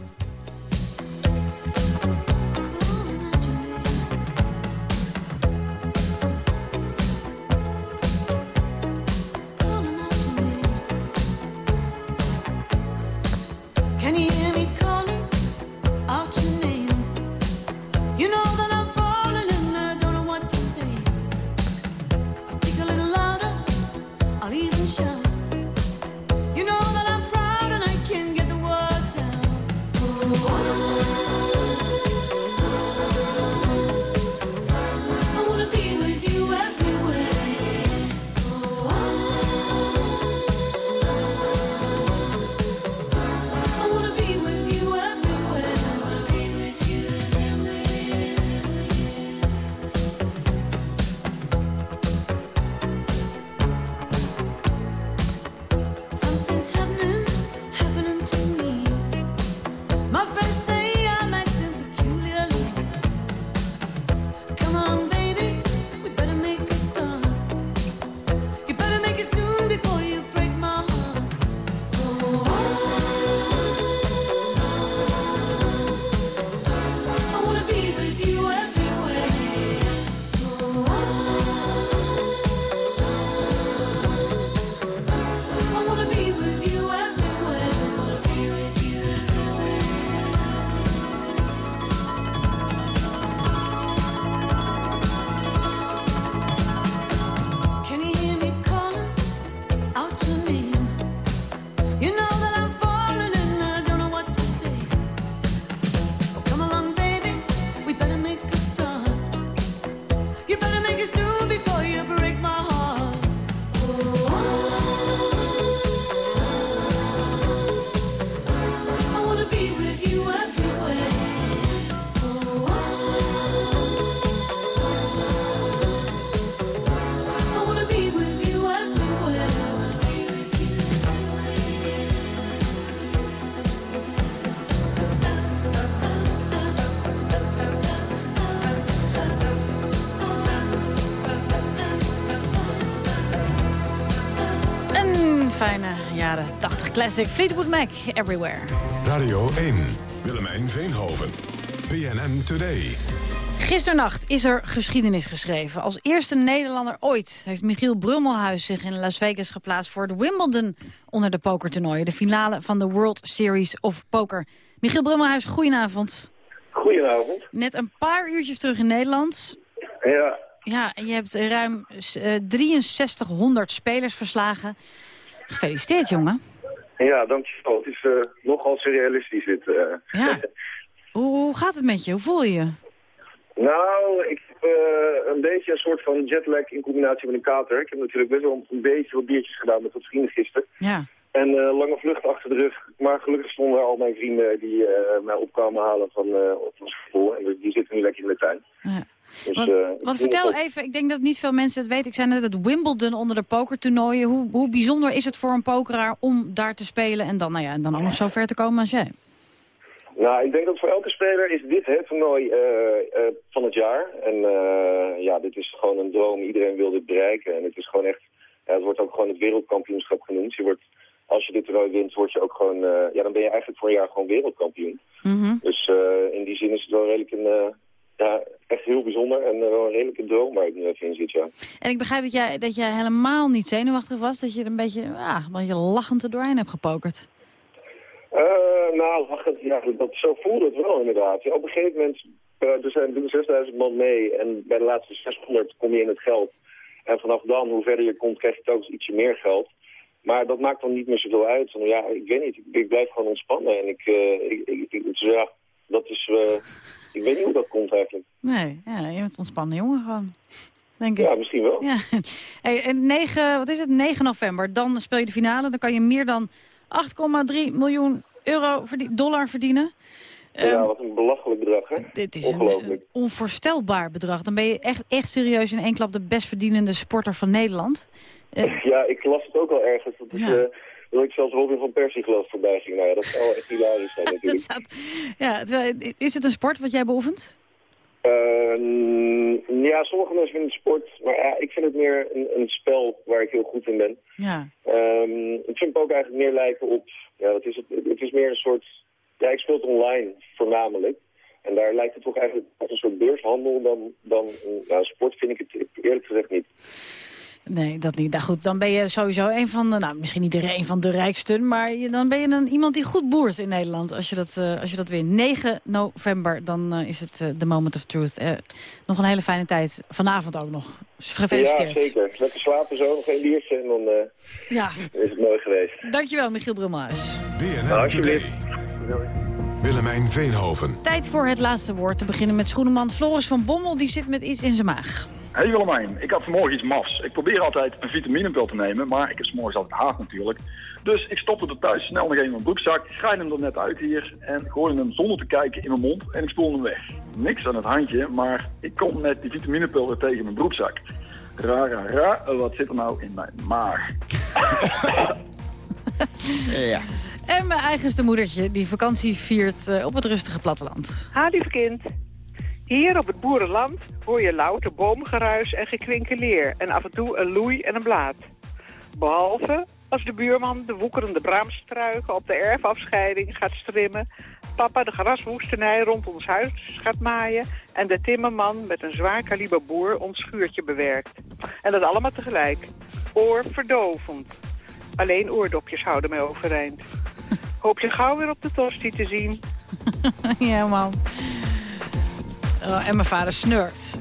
Classic. Fleetwood Mac, Everywhere. Radio 1, Willemijn Veenhoven. PNN Today. Gisternacht is er geschiedenis geschreven. Als eerste Nederlander ooit heeft Michiel Brummelhuis zich in Las Vegas geplaatst... voor de Wimbledon onder de pokertoernooien. De finale van de World Series of Poker. Michiel Brummelhuis, goedenavond. Goedenavond. Net een paar uurtjes terug in Nederland. Ja, Ja, en je hebt ruim eh, 6300 spelers verslagen. Gefeliciteerd, jongen. Ja dankjewel. Het is eh, nogal surrealistisch dit. eh. Ja. Hoe, hoe gaat het met je? Hoe voel je je? nou, ik heb eh, een beetje een soort van jetlag in combinatie met een kater. Ik heb natuurlijk best wel een beetje wat biertjes gedaan met wat vrienden gisteren. Ja. En lange vlucht achter de rug. Maar gelukkig stonden al mijn vrienden die mij opkwamen halen van, eh van school. En die zitten nu lekker in de tuin. Ja. Dus, Want, eh, want vertel even, ik denk dat niet veel mensen het weten. Ik zei net het Wimbledon onder de pokertoernooien. Hoe, hoe bijzonder is het voor een pokeraar om daar te spelen... en dan, nou ja, en dan ook nog zo ver te komen als jij? Nou, ik denk dat voor elke speler is dit het toernooi eh, eh, van het jaar. En ja, dit is gewoon een droom. Iedereen wil dit bereiken. En het is gewoon echt, ja, het wordt ook gewoon het wereldkampioenschap genoemd. Je wordt, als je dit toernooi wint, word je ook gewoon, ja, dan ben je eigenlijk voor een jaar gewoon wereldkampioen. Dus eh, in die zin is het wel redelijk een, ja, echt heel bijzonder en eh, wel een redelijke droom waar ik nu even in zit, ja. En ik begrijp dat jij, dat jij helemaal niet zenuwachtig was. Dat je er een beetje, ja, een beetje lachend er doorheen hebt gepokerd. Eh, nou, wacht, ja, dat, zo voelde het wel inderdaad. Ja, op een gegeven moment, eh, er zijn doen 6000 man mee en bij de laatste 600 kom je in het geld. En vanaf dan, hoe verder je komt, krijg je telkens ietsje meer geld. Maar dat maakt dan niet meer zoveel uit. Ja, ik weet niet, ik, ik blijf gewoon ontspannen. En ik, eh, ik, ja, dat is, eh, ik weet niet hoe dat komt eigenlijk. Nee, ja, je bent ontspannen jongen gewoon. Denk ik. Ja, misschien wel. Ja. Hey, en 9, wat is het? 9 november. Dan speel je de finale. Dan kan je meer dan 8,3 miljoen euro verdien- dollar verdienen. ja, wat een belachelijk bedrag, hè? Ehm, Dit is een, Ongelooflijk. een onvoorstelbaar bedrag. Dan ben je echt, echt serieus in één klap de best verdienende sporter van Nederland. Eh, Ja, ik las het ook al ergens. Dat, is, Ja. Dat ik zelfs Robin van Persie geloof voorbij ging. Nou ja, dat zou echt hilarisch zijn dat natuurlijk. staat, ja, terwijl- is het een sport wat jij beoefent? Eh, mm, ja, sommige mensen vinden het sport, maar ja, ik vind het meer een, een spel waar ik heel goed in ben. Ja. Ehm, ik vind het ook eigenlijk meer lijken op, ja, wat is het? Het is meer een soort, ja, ik speel het online voornamelijk. En daar lijkt het toch eigenlijk als een soort beurshandel dan, dan een ja, sport vind ik het eerlijk gezegd niet. Nee, dat niet. Nou goed, dan ben je sowieso een van de, nou misschien niet de, een van de rijksten, maar je, dan ben je een, iemand die goed boert in Nederland als je dat, eh, als je dat wint. 9 november, dan eh, is het de moment of truth. Eh, nog een hele fijne tijd. Vanavond ook nog. Dus gefeliciteerd. Ja, zeker. Lekker slapen zo, nog een biertje en dan eh, Ja. is het mooi geweest. Dankjewel, Michiel Brummelhuis. BNN Today. Willemijn Veenhoven. Tijd voor het laatste woord. Te beginnen met schoenenman Floris van Bommel. Die zit met iets in zijn maag. Hey Willemijn, ik had vanmorgen iets mafs. Ik probeer altijd een vitaminepil te nemen, maar ik heb 's morgens altijd haast natuurlijk. Dus ik stopte er thuis snel nog even in mijn broekzak, graaide hem er net uit hier en gooide hem zonder te kijken in mijn mond en ik spoelde hem weg. Niks aan het handje, maar ik kom met die vitaminepil weer tegen mijn broekzak. Ra, ra, ra, wat zit er nou in mijn maag? Ja. En mijn eigenste moedertje die vakantie viert eh, op het rustige platteland. Ha, lieve kind. Hier op het boerenland hoor je louter boomgeruis en gekwinkeleer... en af en toe een loei en een blaad. Behalve als de buurman de woekerende braamstruiken op de erfafscheiding gaat strimmen... papa de graswoestenij rond ons huis gaat maaien... en de timmerman met een zwaar kaliber boer ons schuurtje bewerkt. En dat allemaal tegelijk. Oorverdovend. Alleen oordopjes houden mij overeind. Hoop je gauw weer op de tosti te zien. ja, man. Oh, en mijn vader snurkt.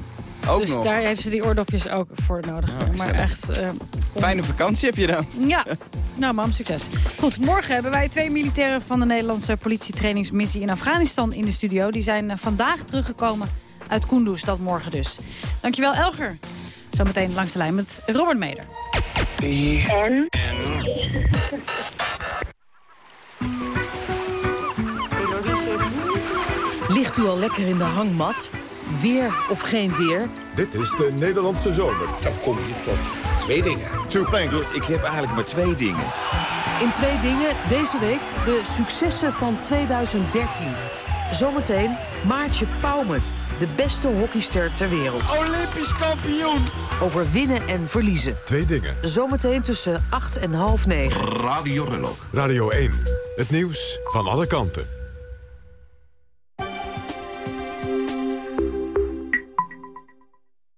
Ook dus nog? daar heeft ze die oordopjes ook voor nodig. maar echt... eh, Fijne vakantie heb je dan. Ja, nou mam, succes. Goed, morgen hebben wij twee militairen van de Nederlandse politietrainingsmissie in Afghanistan in de studio. Die zijn eh, vandaag teruggekomen uit Kunduz, dat morgen dus. Dankjewel Elger. Zometeen langs de lijn met Robert Meder. En? Ligt u al lekker in de hangmat? Weer of geen weer? Dit is de Nederlandse zomer. Dan kom je tot twee dingen. Two things. Ik heb eigenlijk maar twee dingen. In twee dingen deze week de successen van 2013. Zometeen Maartje Pauwme. de beste hockeyster ter wereld. Olympisch kampioen. Over winnen en verliezen. Twee dingen. Zometeen tussen 8 en half 9. Radio Rello. Radio 1. Het nieuws van alle kanten.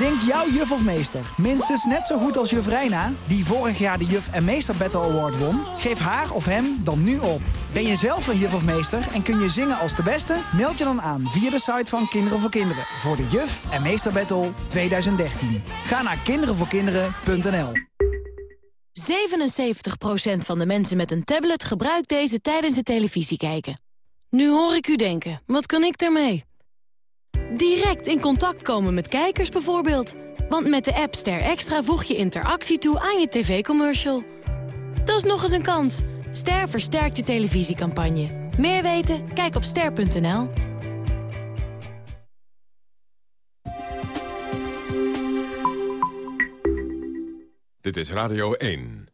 Zingt jouw juf of meester minstens net zo goed als juf Reina... die vorig jaar de Juf en Meester Battle Award won? Geef haar of hem dan nu op. Ben je zelf een juf of meester en kun je zingen als de beste? Meld je dan aan via de site van Kinderen voor Kinderen... voor de Juf en Meester Battle 2013. Ga naar kinderenvoorkinderen.nl 77% van de mensen met een tablet gebruikt deze tijdens het televisie kijken. Nu hoor ik u denken, wat kan ik daarmee? Direct in contact komen met kijkers bijvoorbeeld. Want met de app Ster Extra voeg je interactie toe aan je tv-commercial. Dat is nog eens een kans. Ster versterkt je televisiecampagne. Meer weten? Kijk op ster.nl. Dit is Radio 1.